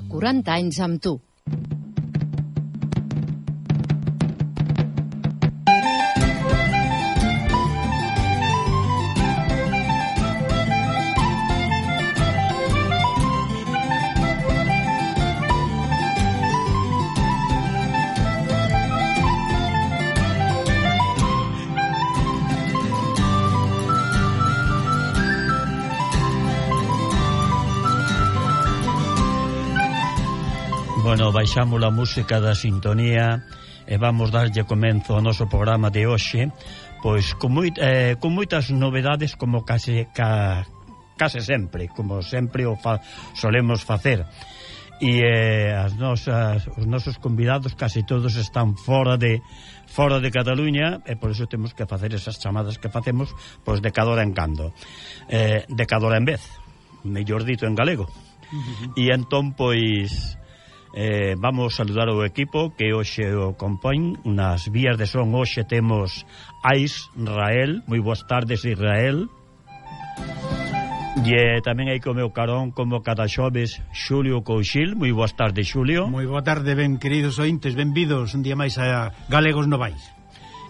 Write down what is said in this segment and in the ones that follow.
30, 40 anys amb tu. bueno, baixamos a música da sintonía e vamos darlle comenzo ao noso programa de hoxe, pois con, moi, eh, con moitas novedades como case, ca, case sempre, como sempre o fa, solemos facer. E eh, as nosas, os nosos convidados case todos están fora de fora de Cataluña e por iso temos que facer esas chamadas que facemos pois de cada hora en cando. Eh, de cada hora en vez, mellor dito en galego. Uh -huh. E entón, pois Eh, vamos saludar o equipo que hoxe o compón. Nas vías de son hoxe temos a Israel moi boas tardes Israel. E tamén hai como o carón como cada xoves Xulio Couchil. Moi boas tardes Xulio. Moi boa tarde ben queridos ointes benvidos un día máis a Galegos Novais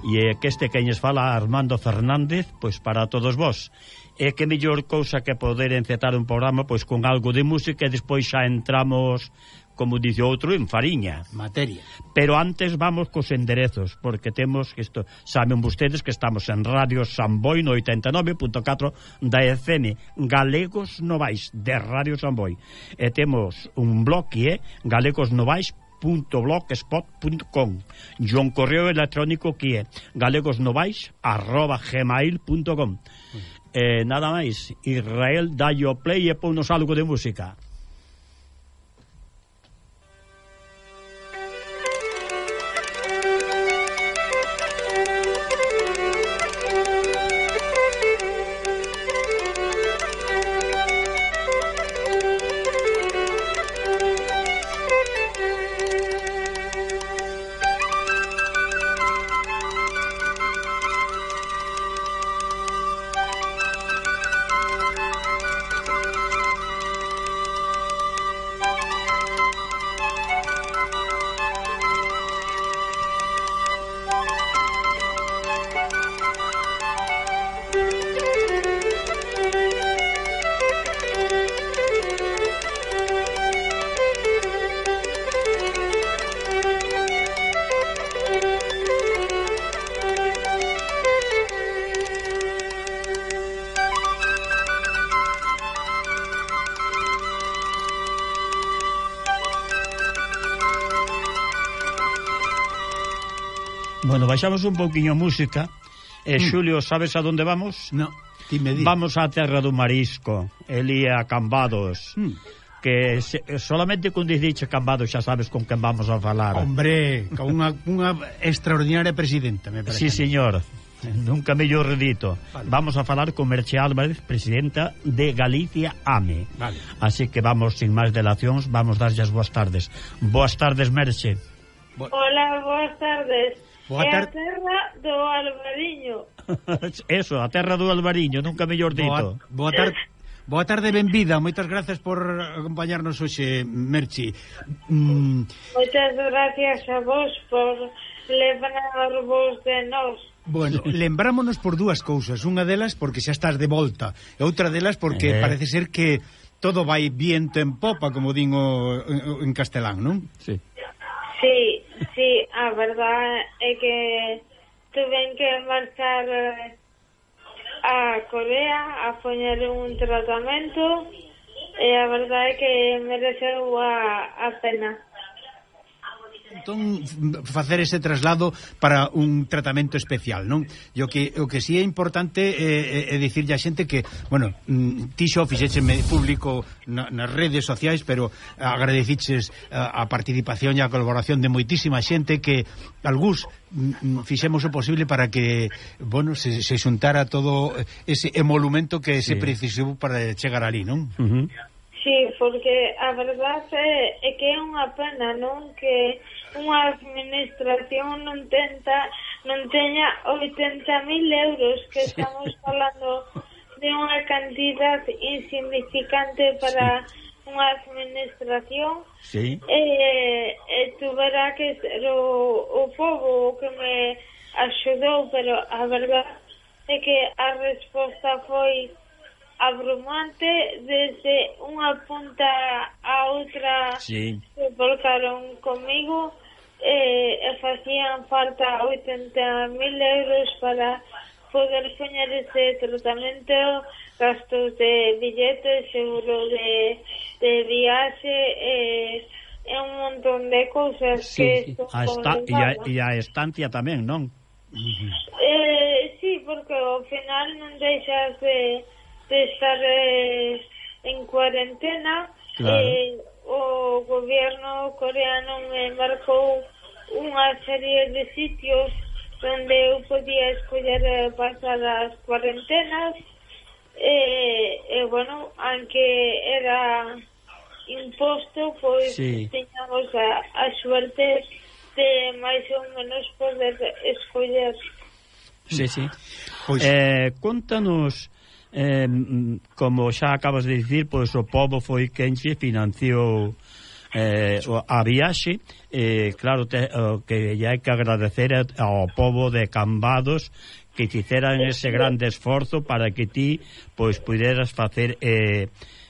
e que este queñes fala Armando Fernández pois para todos vós e que mellor cousa que poder encetar un programa pois con algo de música e despois xa entramos como dice outro, en fariña. Materia. Pero antes vamos cos enderezos, porque temos que isto, saben vostedes que estamos en Radio Samboy no 89.4 da FM, Galegos Novais, de Radio Samboy. E temos un blog eh, que é galegosnovais.blogspot.com e un correo electrónico que é galegosnovais.gmail.com eh, Nada máis, Israel, dallo play e ponnos algo de música. baixamos un pouquiño música e, mm. Xulio, sabes a onde vamos? No, ti me di. Vamos á terra do marisco, elía Cambados. Mm que se, solamente con dixe Cambado xa sabes con quen vamos a falar. Hombre, con unha, unha extraordinaria presidenta, me parece. Sí, señor. Nunca mellor redito. Vale. Vamos a falar con Merche Álvarez, presidenta de Galicia AME. Vale. Así que vamos, sin máis delacións, vamos darlle as boas tardes. Boas tardes, Merche. Bo... Hola, boas tardes. Boa é ter... a terra do Albariño. Eso, a terra do Albariño, nunca mellor dito. Boa, boa tarde. Boa tarde, benvida. Moitas grazas por acompañarnos hoxe, Merchi. Mm. Moitas gracias a vos por levarvos de nós. Bueno, lembrámonos por dúas cousas. Unha delas porque xa estás de volta. E outra delas porque eh. parece ser que todo vai viento en popa, como din o, en, en castelán, non? Sí. Sí, Sí, ah, a verdade é que tuven que marchar eh, a Corea a poñer un tratamento e a verdade é que mereceu a, ah, a pena entón facer ese traslado para un tratamento especial, non? E o que o que si sí é importante é, é, é dicirlle a xente que, bueno, mm, ti xo fixécheme público na, nas redes sociais, pero agradeciches a, eh, a participación e a colaboración de moitísima xente que algúns mm, mm, fixemos o posible para que, bueno, se, se xuntara todo ese emolumento que sí. se precisou para chegar ali, non? Uh -huh. Sí, porque a verdade é, é que é unha pena, non, que unha administración non tenta non teña 80.000 euros que estamos falando de unha cantidad insignificante para unha administración. Sí. e, e tuvera que ser o, o povo que me axudou pero a verdade é que a resposta foi abrumante desde unha punta a outra sí. se volcaron comigo eh, e facían falta 80.000 euros para poder poñer ese tratamento gastos de billetes, seguro de, de viaxe e e un montón de cousas sí, que son a esta, e, a, e a estancia tamén, non? Eh, sí, porque ao final non deixas de de estar eh, en cuarentena claro. eh, o goberno coreano me marcou unha serie de sitios onde eu podía escoller eh, pasar as cuarentenas eh, e, eh, eh, bueno, aunque era imposto, pois sí. teñamos a, a suerte de máis ou menos poder escoller. Sí, sí. Pois... Eh, contanos eh, como xa acabas de dicir, pois o povo foi quen se financiou eh, a viaxe eh, claro te, o que hai que agradecer ao povo de Cambados que fizeran ese grande esforzo para que ti pois puderas facer eh,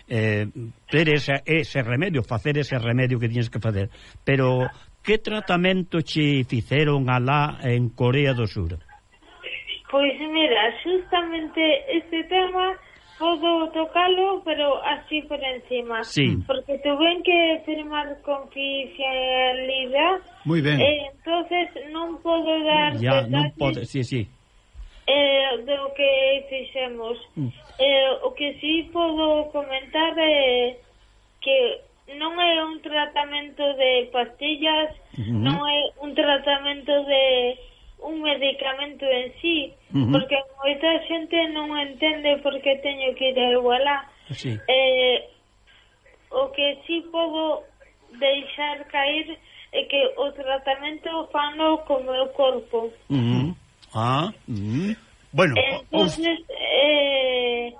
eh, ter ese, ese remedio, facer ese remedio que tienes que facer. Pero que tratamento che fizeron alá en Corea do Sur? Pois mira, justamente este tema podo tocalo, pero así por encima. Sí. Porque tuve que firmar confidencialidad. Moi ben. Eh, entonces non podo dar Ya, non pode, sí, sí. Eh, do que fixemos. Mm. Eh, o que sí podo comentar é eh, que non é un tratamento de pastillas, uh -huh. non é un tratamento de un medicamento en sí, uh -huh. porque moita xente non entende por que teño que ir a Igualá. Sí. Eh, o que sí podo deixar caer é que o tratamento fano co meu corpo. Uh -huh. Ah, uh -huh. bueno. Entonces, eh,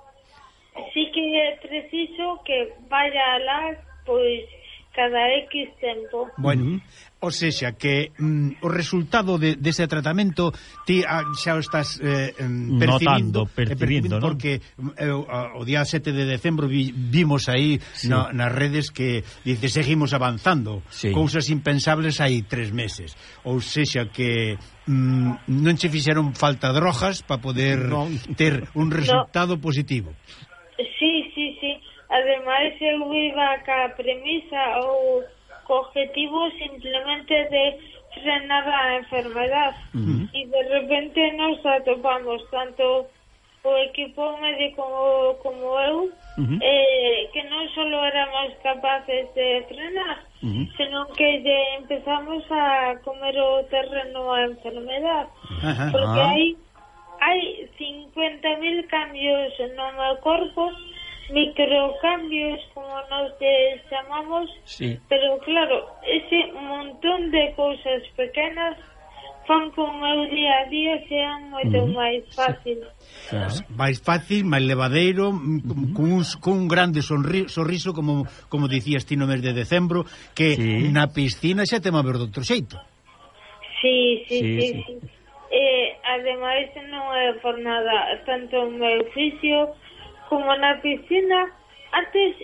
sí que é preciso que vaya alá, pois, cada X tempo. Bueno, o sexa, que mm, o resultado de, dese tratamento ti ah, xa o estás eh, percibindo, Notando, percibindo, eh, percibindo ¿no? porque eh, o, o día 7 de decembro vi, vimos aí sí. na, nas redes que dice seguimos avanzando, sí. cousas impensables hai tres meses. Ou sexa que mm, non che fixeron falta drogas para poder no. ter un resultado no. positivo. Sí, Ademais, eu viva ca premisa ou co objetivo simplemente de frenar a enfermedad. Uh -huh. E de repente nos atopamos tanto o equipo médico como, como eu, uh -huh. eh, que non só éramos capaces de frenar, uh -huh. senón que de empezamos a comer o terreno a enfermedad. Uh -huh. Porque hai, hai 50.000 cambios no meu corpo, uh microcambios, como nos chamamos, sí. pero claro, ese montón de cousas pequenas fan con meu día a día sea moito uh -huh. máis fácil. Claro. Máis fácil, máis levadeiro, mm, uh -huh. con, con un grande sonri, sorriso, como como dicías ti no mes de decembro, que sí. na piscina xa te mover de outro xeito. Sí, sí, sí. sí, sí. sí. Eh, ademais non é por nada, tanto o meu oficio como na piscina, antes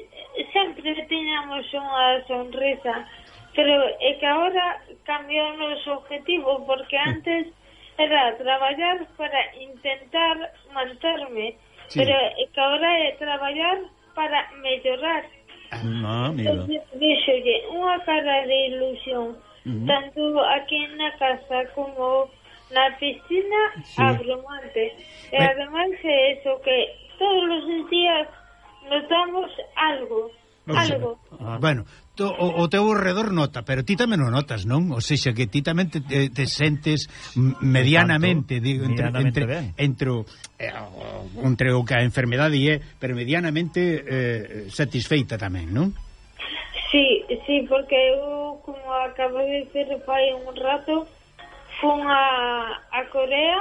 sempre tiñamos unha sonrisa, pero é que agora cambiou o noso objetivo, porque mm. antes era traballar para intentar manterme, sí. pero é que agora é traballar para mellorar. Ah, amigo. Díxolle unha cara de ilusión, uh -huh. tanto aquí na casa como na piscina sí. abrumante. E ademais é eso que todos os días notamos algo. No algo. Ah, bueno, to, o, o teu redor nota, pero ti tamén o notas, non? O sexa que ti tamén te, te, te sentes medianamente, digo, entre, medianamente entre, ben. entre, o, eh, o, entre o que a enfermedade é, pero medianamente eh, satisfeita tamén, non? Sí, sí, porque eu, como acabo de dizer fai un rato, fun a, a Corea,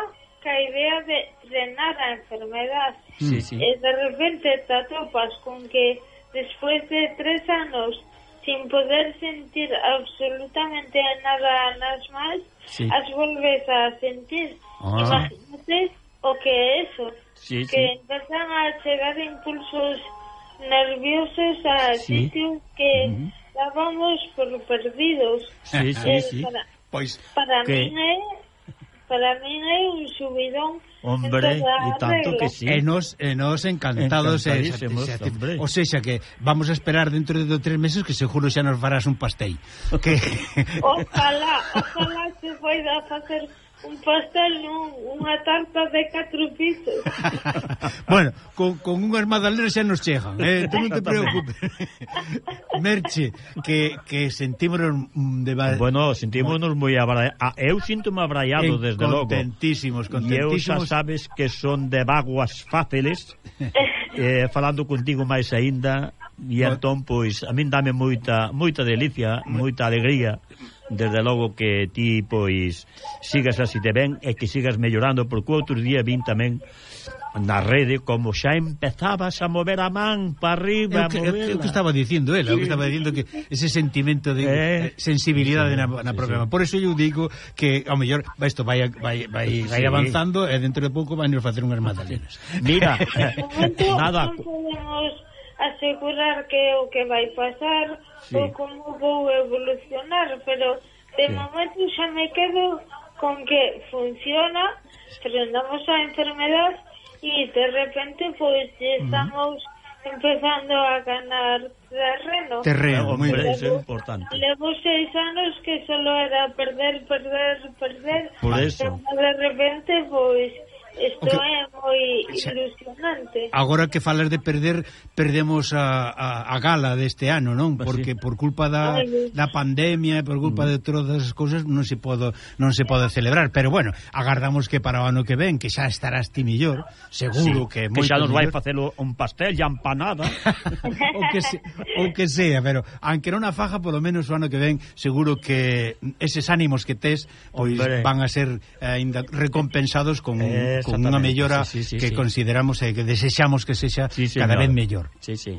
idea de frenar a enfermedad. Sí, sí. E de repente te atopas con que después de tres anos sin poder sentir absolutamente nada más, Sí. as volves a sentir. Ah. Imagínate o que eso, Sí, que sí. empezan a chegar impulsos nerviosos a Sí. sitios que dábamos por perdidos. Sí, sí, Eh, sí. Para, Pois para Que- min é para min é un subidón Hombre, e tanto regla. que sí. E nos, e nos encantados e hombre. O sexa que vamos a esperar dentro de tres meses que seguro xa nos farás un pastel. Que... Ojalá, ojalá se poida facer un pastel, un, unha tarta de catro pisos. bueno, con, con unhas magdalenas xa nos chegan, eh? tú non te preocupes. Merche, que, que sentímonos mm, de... Bueno, sentímonos moi abraiados. Eu sinto-me abraiado, desde logo. Contentísimos, contentísimos. E eu xa sabes que son de vaguas fáciles, eh, falando contigo máis aínda, e entón, pois, a min dame moita, moita delicia, moita alegría desde logo que ti pois sigas así te ben e que sigas mellorando porque outro día vin tamén na rede como xa empezabas a mover a man para arriba eu que, é o que estaba dicindo ela sí. que estaba dicindo que ese sentimento de eh, eh, sensibilidade sí, na, na sí, programa sí. por eso eu digo que ao mellor isto vai, vai, vai, vai sí. avanzando e dentro de pouco vai nos facer unhas magdalenas mira nada asegurar que é o que vai pasar sí. ou como vou evolucionar, pero de sí. momento xa me quedo con que funciona, frenamos a enfermedad e de repente pois pues, estamos uh -huh. empezando a ganar terreno. Terreno, moi ben, é importante. Levo seis anos que solo era perder, perder, perder. Por eso. Pero de repente pois pues, Isto que... é moi ilusionante. Agora que falas de perder, perdemos a, a, a gala deste ano, non? Porque por culpa da, da pandemia, por culpa de mm. todas as cousas, non se pode non se pode celebrar, pero bueno, agardamos que para o ano que ven, que xa estarás ti millor, seguro sí, que moi Que xa nos vai facer un pastel, ya empanada. o, que se, o que sea, pero aunque non a faja, polo menos o ano que ven, seguro que eses ánimos que tes pois Hombre. van a ser eh, recompensados con, eh, con unha mellora sí, sí, sí, que sí. consideramos e que desexamos que sexa sí, señor. cada vez mellor. Sí, sí.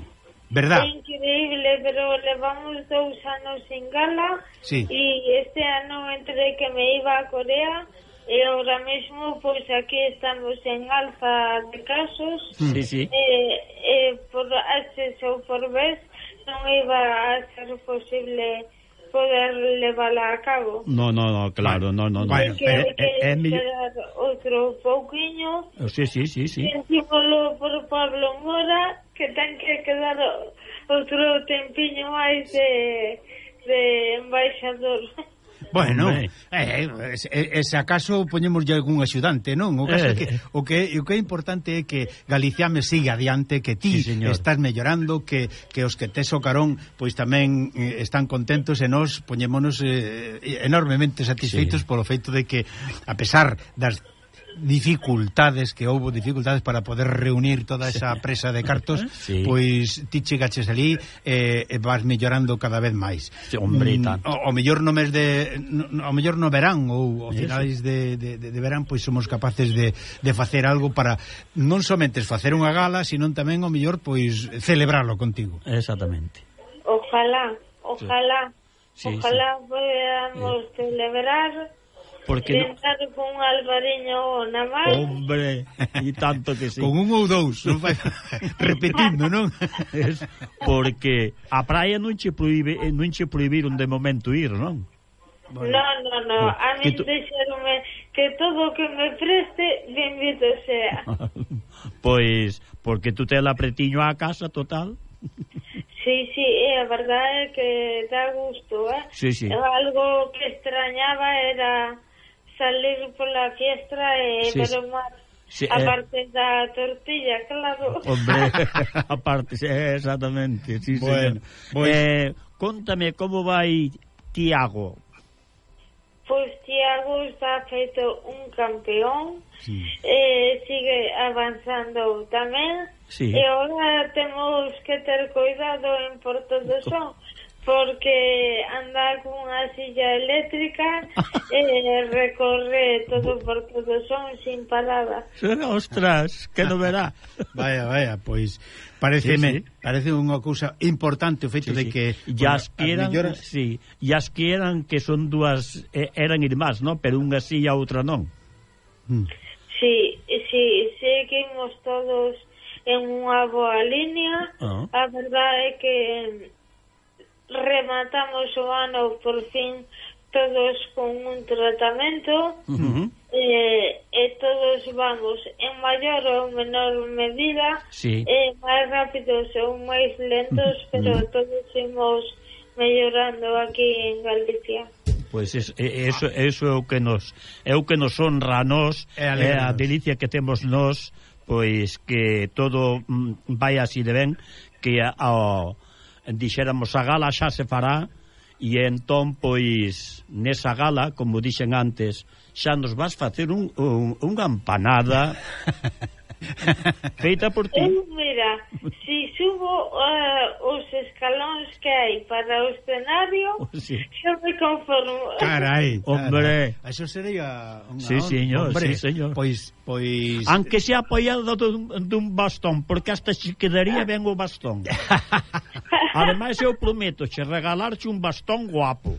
Verdad? É increíble, pero levamos dous anos sin gala sí. e este ano entre que me iba a Corea e ahora mesmo pois aquí estamos en alza de casos sí, sí. Eh, eh, por H ou por vez non iba a ser posible poder levala a cabo. No, no, no, claro, no, no, no. Bueno, que, eh, que eh, eh, outro pouquiño. Eh, sí, sí, sí, sí. Sentímolo por Pablo Mora que ten que quedar outro tempiño máis de, de embaixador. Bueno, Hombre. eh, eh, eh, se acaso poñemos algún axudante, non? O caso eh. que o que o que é importante é que Galicia me siga adiante, que ti sí, señor. estás mellorando, que que os que tes o carón pois tamén eh, están contentos e nós poñémonos eh, enormemente satisfeitos sí. polo feito de que a pesar das dificultades que houbo dificultades para poder reunir toda esa presa de cartos, sí. pois ti chegaches ali eh, e eh, vas mellorando cada vez máis. Sí, hombre, mm, o, o mellor no mes de no, o mellor no verán ou ao finais de, de, de verán pois somos capaces de, de facer algo para non somente facer unha gala, sino tamén o mellor pois celebrarlo contigo. Exactamente. Ojalá, ojalá, sí. Sí, ojalá sí. podamos sí. celebrar Porque Sentado no... con un albariño na mar. Hombre, e tanto que sí. Con un ou dous, non fai... repetindo, non? Es porque a praia non che proíbe, eh, non che proibiron de momento ir, non? Bueno, non, non, non, a min tu... deixaronme que todo o que me preste benvido sea. pois, porque tú te la pretiño á casa total. Sí, sí, é a verdade é que dá gusto, eh? Sí, sí. Algo que extrañaba era salir pola fiestra e eh, sí, ver o mar. Sí, a parte eh... da tortilla, claro. Hombre, a parte, exactamente. Sí, bueno, señor. Eh, pues... Eh, contame como vai Tiago. Pois pues, Tiago está feito un campeón, sí. eh, sigue avanzando tamén, sí. e agora temos que ter cuidado en Porto do Son, porque andar cunha silla eléctrica eh, recorre todo por todo son sin parada. Ostras, que no verá. Vaya, vaya, pois pareceme, sí, sí. parece unha cousa importante o feito sí, de que sí. as quieran, melloras... sí, as quieran que son dúas eh, eran irmás, ¿no? Pero unha sí e a outra non. Hmm. Sí, sí, que todos en unha boa línea. Ah. A verdade é que rematamos o ano por fin todos con un tratamento uh -huh. eh, e todos vamos en maior ou menor medida sí. eh, máis rápidos ou máis lentos pero uh -huh. todos imos mellorando aquí en Galicia Pois pues eso, eso é o que nos é o que nos honra a nós é eh, a delicia que temos nós pois que todo mm, vai así de ben que ao dixéramos a gala xa se fará e entón, pois, nesa gala, como dixen antes, xa nos vas facer un, un, unha empanada Feita por ti. Eu, mira, si subo uh, os escalóns que hai para o escenario, oh, sí. yo me conformo. Carai, hombre. Carai. Eso sería unha Sí, señor, hombre. sí, señor. Pois, pois... Aunque sea apoiado dun, dun bastón, porque hasta se quedaría ben o bastón. Ademais, eu prometo che regalarche un bastón guapo.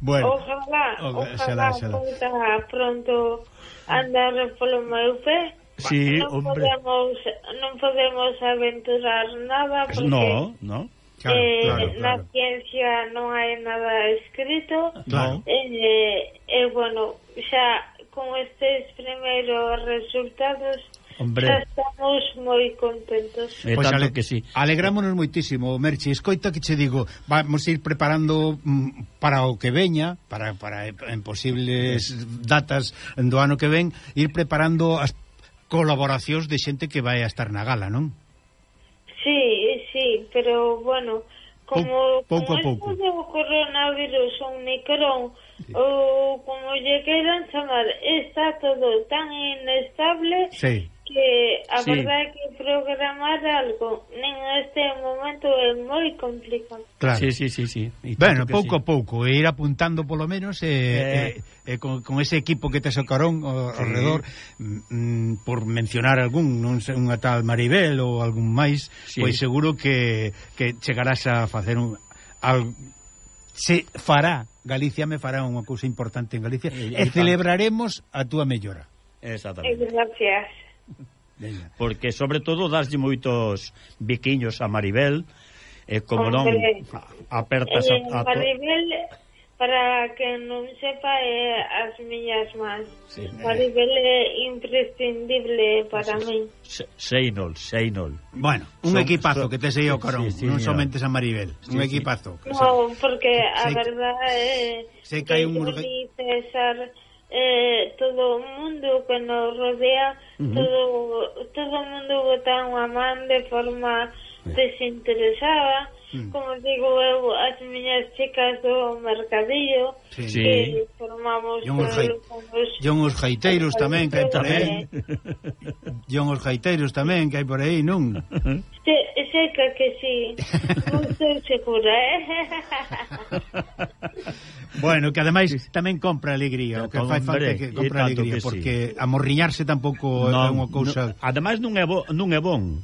bueno. Ojalá, ojalá, ojalá, ojalá. pronto andar polo meu pé. Sí, non hombre. Podemos, non podemos aventurar nada porque... No, no. Claro, eh, claro, claro. Na ciencia non hai nada escrito claro. E, eh, eh, bueno, xa con estes primeiros resultados Hombre. Xa estamos moi contentos. Eh, pois pues ale que sí. Alegrámonos moitísimo, Merchi. Escoita que che digo, vamos a ir preparando mm, para o que veña, para, para eh, en posibles datas do ano que ven, ir preparando as colaboracións de xente que vai a estar na gala, non? Sí, sí, pero bueno, como, pouco como a pouco. de o coronavirus son Omicron, Sí. Ou como lle queiran chamar, está todo tan inestable sí. que a sí. verdade é que programar algo nin este momento é moi complicado. Claro. Sí, sí, sí, sí. E bueno, pouco sí. a pouco, e ir apuntando polo menos eh, eh, eh, eh con, con ese equipo que te socarón ao sí. alrededor mm, mm, por mencionar algún, non sei, unha tal Maribel ou algún máis, sí. pois seguro que que chegarás a facer un al, se fará Galicia me fará unha cousa importante en Galicia eh, e, e celebraremos a túa mellora. Exactamente. Eh, gracias. Porque sobre todo dáslle moitos biquiños a Maribel e eh, como non apertas a, a eh, Maribel Para que non sepa é as miñas mans. Sí, Maribel eh. é eh, imprescindible para sí, min. Seinol, Seinol. Bueno, un son, equipazo son, que te sei o carón sí, sí, non somente San Maribel, sí, un equipazo. Sí. Porque a se, verdade eh, é se cae un César eh, todo o mundo que nos rodea, uh -huh. todo todo o mundo bota unha man de forma desinteresada mm. como digo eu, as miñas chicas do mercadillo, sí. Eh, que formamos... Yon os, jai... Yon eh, os gaiteiros tamén, que hai por aí. e eh. os gaiteiros tamén, que hai por aí, non? Se, seca que sí. non estou segura, eh? bueno, que ademais tamén compra alegría, o que fai falta que compra alegría, que sí. porque amorriñarse tampouco é unha cousa... No, ademais non é, bo, non é bon.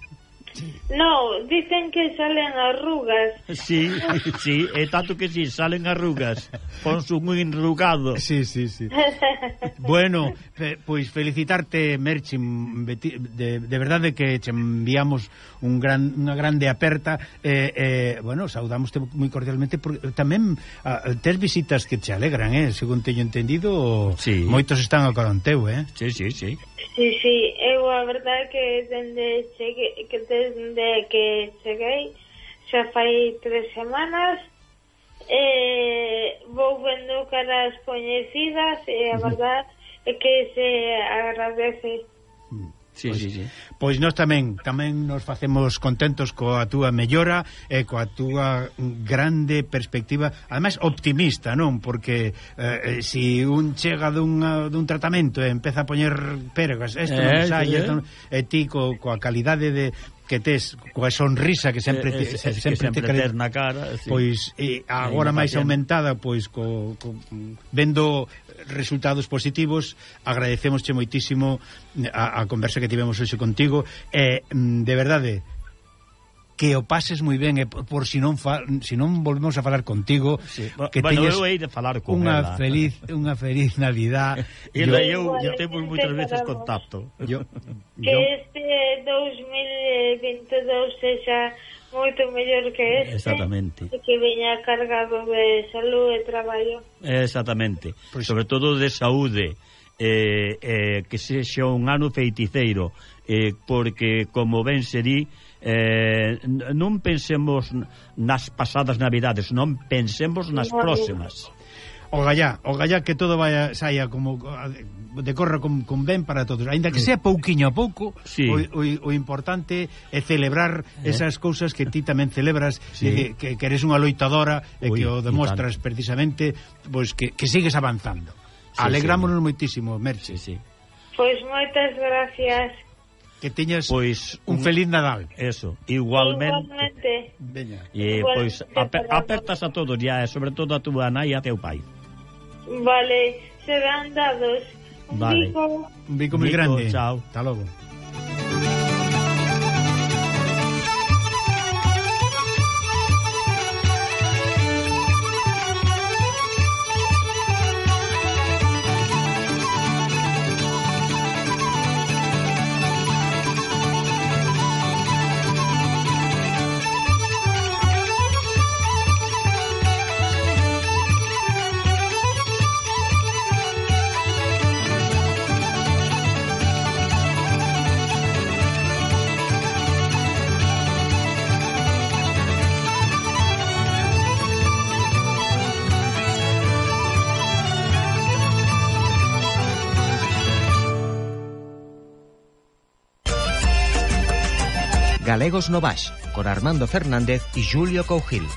No, dicen que salen arrugas. Sí, sí, é tanto que sí, salen arrugas. Ponse un enrugado. Sí, sí, sí. Bueno, fe, pois felicitarte, Merchi, de, de verdade que che enviamos un gran, unha grande aperta. Eh, eh, bueno, saudamoste moi cordialmente, porque tamén a, tes visitas que te alegran, eh, según teño entendido, sí. moitos están ao coronteu, eh? Sí, sí, sí. Sí, sí, eu a verdade que dende chegue, que dende que cheguei xa fai tres semanas eh, vou vendo caras coñecidas e a verdad é que se agradece mm. Sí, pois, sí, sí. pois nós tamén tamén nos facemos contentos coa túa mellora e coa túa grande perspectiva, ademais optimista, non? Porque eh, eh si un chega dunha, dun tratamento e empeza a poñer pergas, isto eh, non sai, eh. non... e ti co, coa calidade de, que tes coa sonrisa que sempre eh, te, eh, es, sempre, eh, que sempre te tes na cara, eh, sí. pois e agora máis aumentada pois co, co vendo resultados positivos, agradecemosche moitísimo a, a conversa que tivemos hoxe contigo e mm, de verdade que o pases moi ben e por si non fa, si non volvemos a falar contigo sí. que bueno, teñes eu hei de falar con unha ela. feliz unha feliz Navidad. e eu, eu, eu temos moitas veces contacto. Yo, que yo... este 2022 sexa moito mellor que este. Exactamente. E que veña cargado de salud e traballo. Exactamente. Pois... Sobre todo de saúde. Eh, eh, que sexa un ano feiticeiro eh, porque como ben se di eh, non pensemos nas pasadas navidades, non pensemos nas próximas. O gallá, o gallá que todo vai saia como decorra con, con ben para todos, aínda que sea pouquiño a pouco, sí. o, o, o importante é celebrar eh. esas cousas que ti tamén celebras, sí. que, que, que eres unha loitadora e Ui, que o demostras precisamente, pois que, que sigues avanzando. Sí, Alegrámonos sí, moitísimo, Merche. Sí, sí. Pois moitas gracias Que tiñas pois, un, un feliz Nadal. Eso, igualmente. Igualmente. Veña. E, pois, aper, apertas a todos, ya, e sobre todo a túa nai e a teu pai. Vale, serán dados. Un vale. bico. Un bico moi grande. Chao. Hasta logo. Galegos no Baix, con Armando Fernández y Julio Cougil.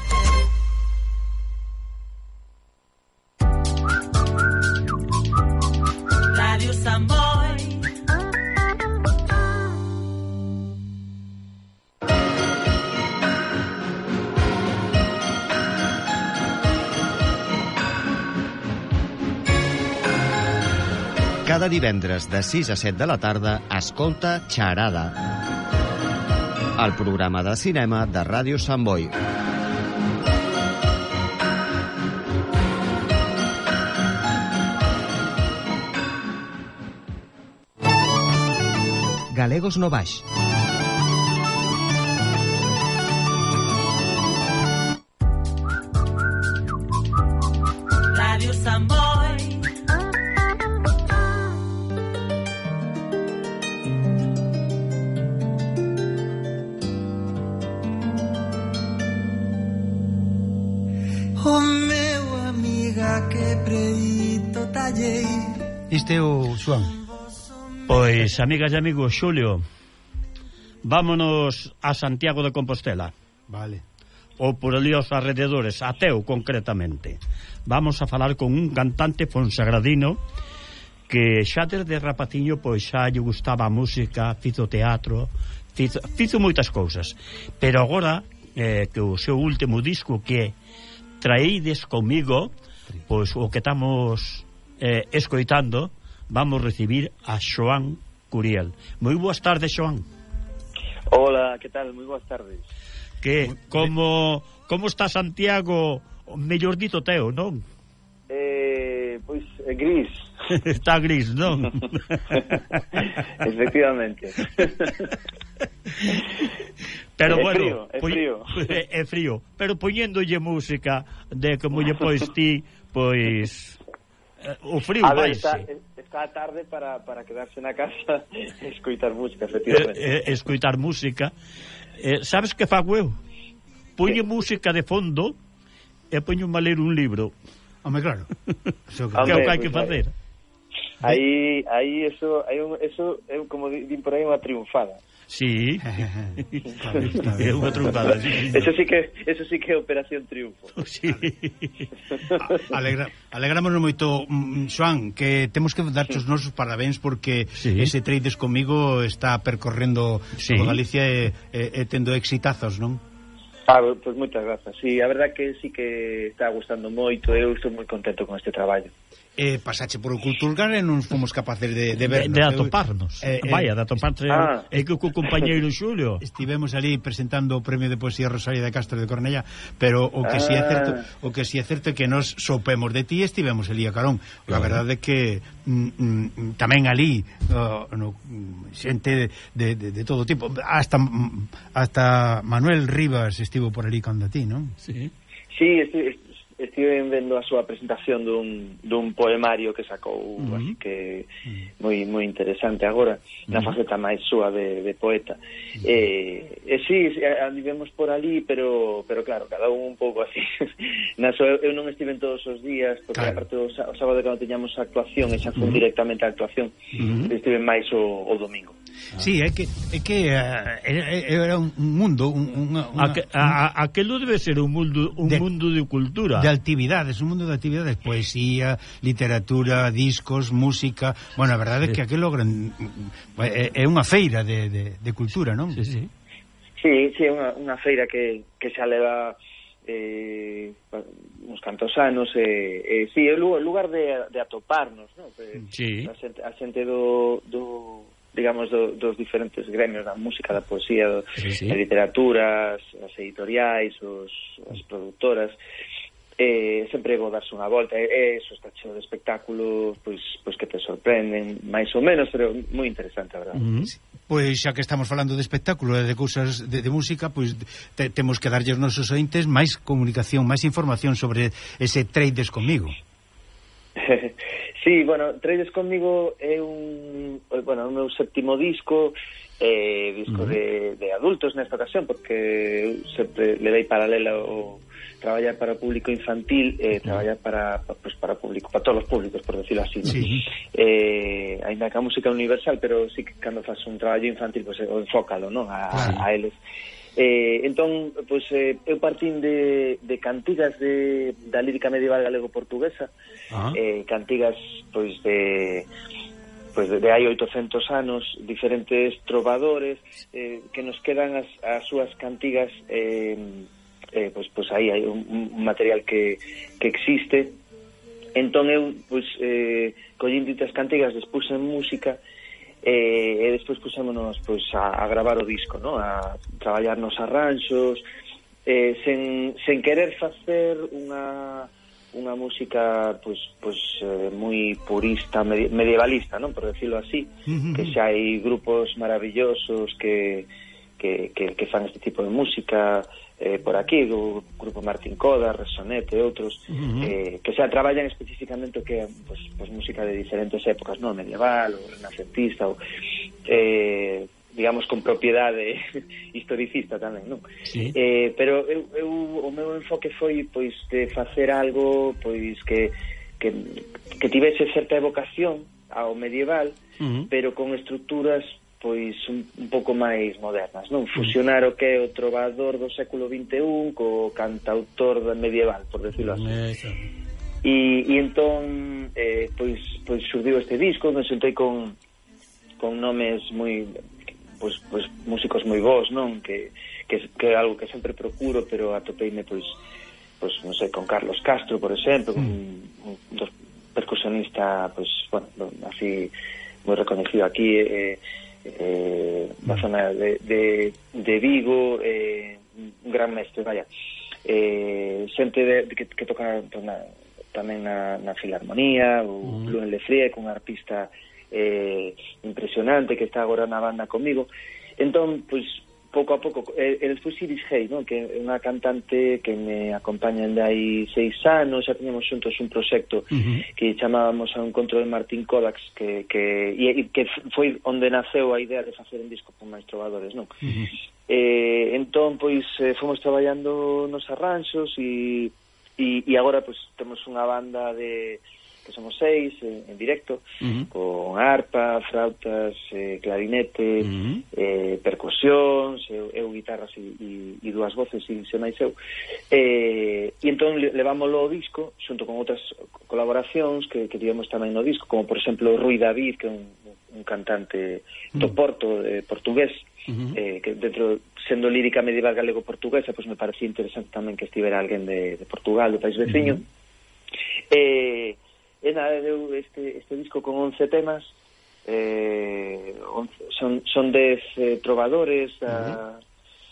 Cada divendres de 6 a 7 de la tarda, escolta Xarada. el programa de cinema de Ràdio Sant Boi. Galegos Novaix. Xuan? Pois, amigas e amigos, Xulio, vámonos a Santiago de Compostela. Vale. Ou por ali aos arrededores, ateu concretamente. Vamos a falar con un cantante fonsagradino que xa desde rapaciño pois xa lle gustaba a música, fizo teatro, fizo, fizo moitas cousas. Pero agora eh, que o seu último disco que traídes comigo, pois o que estamos eh, escoitando vamos recibir a Xoán Curiel. Moi boas tardes, Xoán. Hola, que tal? Moi boas tardes. Que, como, como está Santiago, mellor dito teo, non? Eh, pois, é gris. está gris, non? Efectivamente. Pero é bueno, frío, é frío. É, é frío, pero poñéndolle música de como lle pois ti, pois Eh, o frío a ver, está, eh, está tarde para, para quedarse na casa e escoitar música, efectivamente. Eh, eh, escoitar música. Eh, sabes que fago eu? Poño sí. música de fondo e poño a ler un libro. Home, claro. que Hombre, é o que hai que facer. Eh, aí, aí eso, aí un, eso é como din por aí unha triunfada. Sí. claro, está é unha trompada. Sí, eso sí que eso sí que é operación triunfo. Sí. Alegra, alegrámonos moito, mm, Xoán, que temos que darche os nosos parabéns porque sí. ese Trades comigo está percorrendo sí. Galicia e, e, e tendo exitazos, non? Ah, pois pues moitas grazas. Sí, a verdade que sí que está gustando moito, eu estou moi contento con este traballo eh, pasache por o Culturgar e non fomos capaces de, de vernos. De, de atoparnos. Eh, eh, Vaya, de atoparse ah. eh, co compañeiro Xulio. Estivemos ali presentando o premio de poesía Rosalía de Castro de Cornella, pero o que ah. si é certo, ah. o que si é certo é que nos sopemos de ti estivemos ali a Carón. Claro. A verdade é que mm, mm, mm tamén ali uh, no, xente de, de, de todo tipo, hasta mm, hasta Manuel Rivas estivo por ali cando a ti, non? Sí. Sí, estive vendo a súa presentación dun, dun poemario que sacou, uh -huh. así que moi moi interesante agora, na faceta máis súa de, de poeta. Uh -huh. Eh, e si, sí, andivemos por ali, pero pero claro, cada un un pouco así. na so, eu non estive en todos os días, porque claro. aparte o, o sábado cando teñamos a actuación, e xa fun uh -huh. directamente a actuación, uh -huh. estive máis o, o domingo. Ah. Sí, é que é que uh, era un mundo, un, unha, una, a, a, aquelo debe ser un mundo un de, mundo de cultura. De actividades, un mundo de actividades, poesía, literatura, discos, música. Bueno, a verdade é que aquilo gran... é eh, eh, unha feira de, de, de cultura, non? Sí, sí. Sí, sí, é unha, unha feira que, que xa leva eh, uns cantos anos e eh, eh, sí, é o lugar de, de atoparnos, non? Sí. A xente, a xente do, do digamos, do, dos diferentes gremios da música, da poesía, do, sí, sí. da literatura, as, as editoriais, os, as productoras, eh, sempre vou darse unha volta e eh, eso está cheo de espectáculo pois, pois que te sorprenden máis ou menos pero moi interesante a verdade mm -hmm. Pois xa que estamos falando de espectáculo e de cousas de, de música pois te, temos que darlle aos nosos ointes máis comunicación, máis información sobre ese Trades Comigo Sí, bueno, Trades Comigo é un bueno, o meu séptimo disco eh, disco uh -huh. de, de adultos nesta ocasión porque sempre le dei paralela o traballar para o público infantil e eh, traballar para pues, para público para todos os públicos, por decirlo así. ¿no? Sí. Eh, ainda que a música universal, pero sí que cando faz un traballo infantil, pues, o enfócalo ¿no? a, claro. a eles. Eh, entón, pues, eh, eu partín de, de cantigas de, da lírica medieval galego-portuguesa, ah. eh, cantigas pois, pues, de pois pues de hai 800 anos diferentes trovadores eh, que nos quedan as, as súas cantigas eh, eh, pois, pois aí hai un, un material que, que existe entón eu pois, eh, collín ditas cantigas despois en música eh, e despois pusémonos pois, a, a gravar o disco no? a traballar nos arranxos eh, sen, sen querer facer unha unha música pois, pois, eh, moi purista, medievalista, non? por decirlo así, que xa hai grupos maravillosos que, que, que, que fan este tipo de música eh, por aquí, do grupo Martín Coda, Resonete e outros, uh -huh. eh, que xa traballan especificamente o que é pues, pues, música de diferentes épocas, non medieval, ou renacentista, ou, eh, digamos, con propiedade historicista tamén, non? Sí. Eh, pero eu, eu, o meu enfoque foi pois de facer algo pois que, que, que tivese certa evocación ao medieval, uh -huh. pero con estructuras pois un, un pouco máis modernas, non? Mm. Fusionar o que é o trovador do século XXI co cantautor medieval, por decirlo así. Eso. E, e entón eh, pois, pois surdiu este disco me sentei con, con nomes moi pois, pois músicos moi bons, non? Que, que, que é algo que sempre procuro, pero atopeime pois pois non sei, con Carlos Castro, por exemplo, mm. un, un dos percusionista pois, bueno, así moi reconocido aquí eh, eh, na mm. zona de, de, de Vigo, eh, un gran mestre, vaya, eh, xente de, de, que, que toca pues, na, tamén na, na Filarmonía, o mm. Lunes Lefrie, con un artista eh, impresionante que está agora na banda comigo, entón, pois, pues, pouco a pouco, e, eh, e despois Iris Hey, non? que é unha cantante que me acompaña de aí seis anos, xa teníamos xuntos un proxecto uh -huh. que chamábamos a encontro de Martín Kodax, que, que, e, e, que foi onde naceu a idea de facer un disco con máis trovadores, non? Uh -huh. eh, entón, pois, eh, fomos traballando nos arranxos e, e, e agora, pois, temos unha banda de que somos seis eh, en directo, uh -huh. con arpa, flautas, eh, clarinete, uh -huh. eh, percusións, eu, eu guitarras e, e, e dúas voces, e se máis eu. Eh, e entón levámoslo ao disco, xunto con outras colaboracións que, que tivemos tamén no disco, como por exemplo Rui David, que é un, un cantante do Porto, eh, portugués, Uh -huh. eh, que dentro sendo lírica medieval galego portuguesa, pois pues me parecía interesante tamén que estivera alguén de, de Portugal, do país veciño. Uh -huh. eh, E nada, eu este, este disco con 11 temas, eh, 11, son, son 10 eh, trovadores da,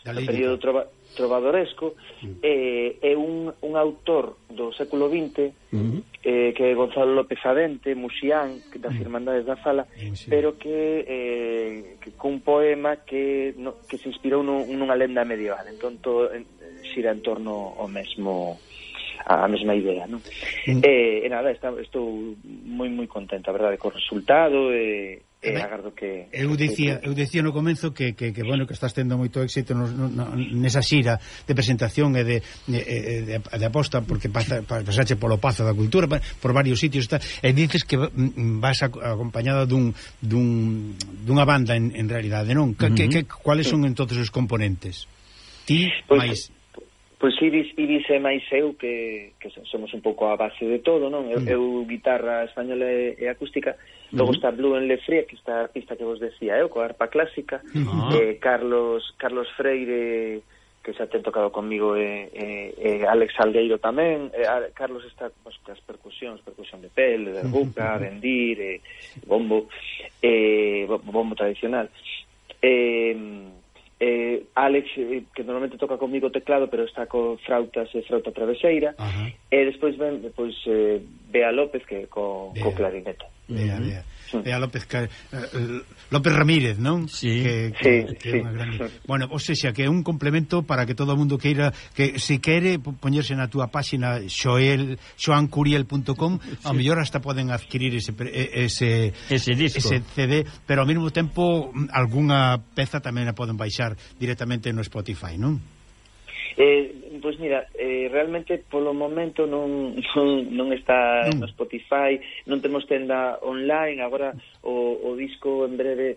da do período trova, trovadoresco, eh, é un, un autor do século XX, mm. eh, que é Gonzalo López Adente, muxián das. Irmandades da Fala, mm, sí. pero que, eh, que cun poema que, no, que se inspirou nun, nunha lenda medieval, entón todo en, xira en torno ao mesmo a, a mesma idea, non? Mm. E, e nada, está, estou moi moi contenta, a verdade, co resultado e E eh, agardo que Eu dicía, eu dicía no comenzo que, que, que bueno, que estás tendo moito éxito no, no, nesa xira de presentación e de, de, de, de aposta porque pasache polo Pazo da Cultura por varios sitios está, e dices que mm, vas acompañada dun, dun, dunha banda en, en realidade, non? Que, uh -huh. que, que, cuáles son entonces os componentes? Ti, pois, máis Pois Iris, Iris é máis eu que, que somos un pouco a base de todo, non? Eu, mm. eu guitarra española e, e acústica, logo uh -huh. está Blue en Lefría, que está a artista que vos decía eu, coa arpa clásica, uh -huh. eh, Carlos Carlos Freire, que xa ten tocado comigo, e, eh, eh, Alex Aldeiro tamén, eh, a, Carlos está pois, pues, as percusións, percusión de pel, de buca, uh mm-hmm. -huh. rendir, eh, bombo, eh, bombo tradicional. Eh, eh, Alex, eh, que normalmente toca comigo teclado, pero está co frautas e frauta traveseira, Ajá. e despois ven, pois, eh, Bea López, que co, Bea. co clarinete. Bea, uh -huh. Bea sí. a López eh, eh, López Ramírez, non? Sí. Que, que, sí, que sí. Gran... Bueno, ou seja, que é un complemento para que todo o mundo queira que se quere poñerse na túa páxina xoel xoancuriel.com, sí. ao mellor hasta poden adquirir ese ese ese, disco. ese CD, pero ao mesmo tempo algunha peza tamén a poden baixar directamente no Spotify, non? Eh, pois mira, eh, realmente polo momento non, non, non está mm. no Spotify, non temos tenda online, agora o, o disco en breve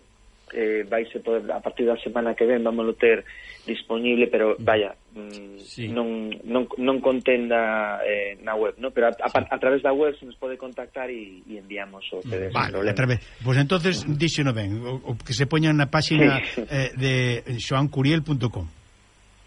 eh, vaise poder, a partir da semana que ven vamos ter disponible, pero mm. vaya, mm, sí. non, non, non contenda eh, na web, ¿no? pero a, a, a través da web se nos pode contactar e enviamos o CD. Vale, a través. Pois entonces, díxeno ben, o, o que se poñan na páxina sí. eh, de joancuriel.com.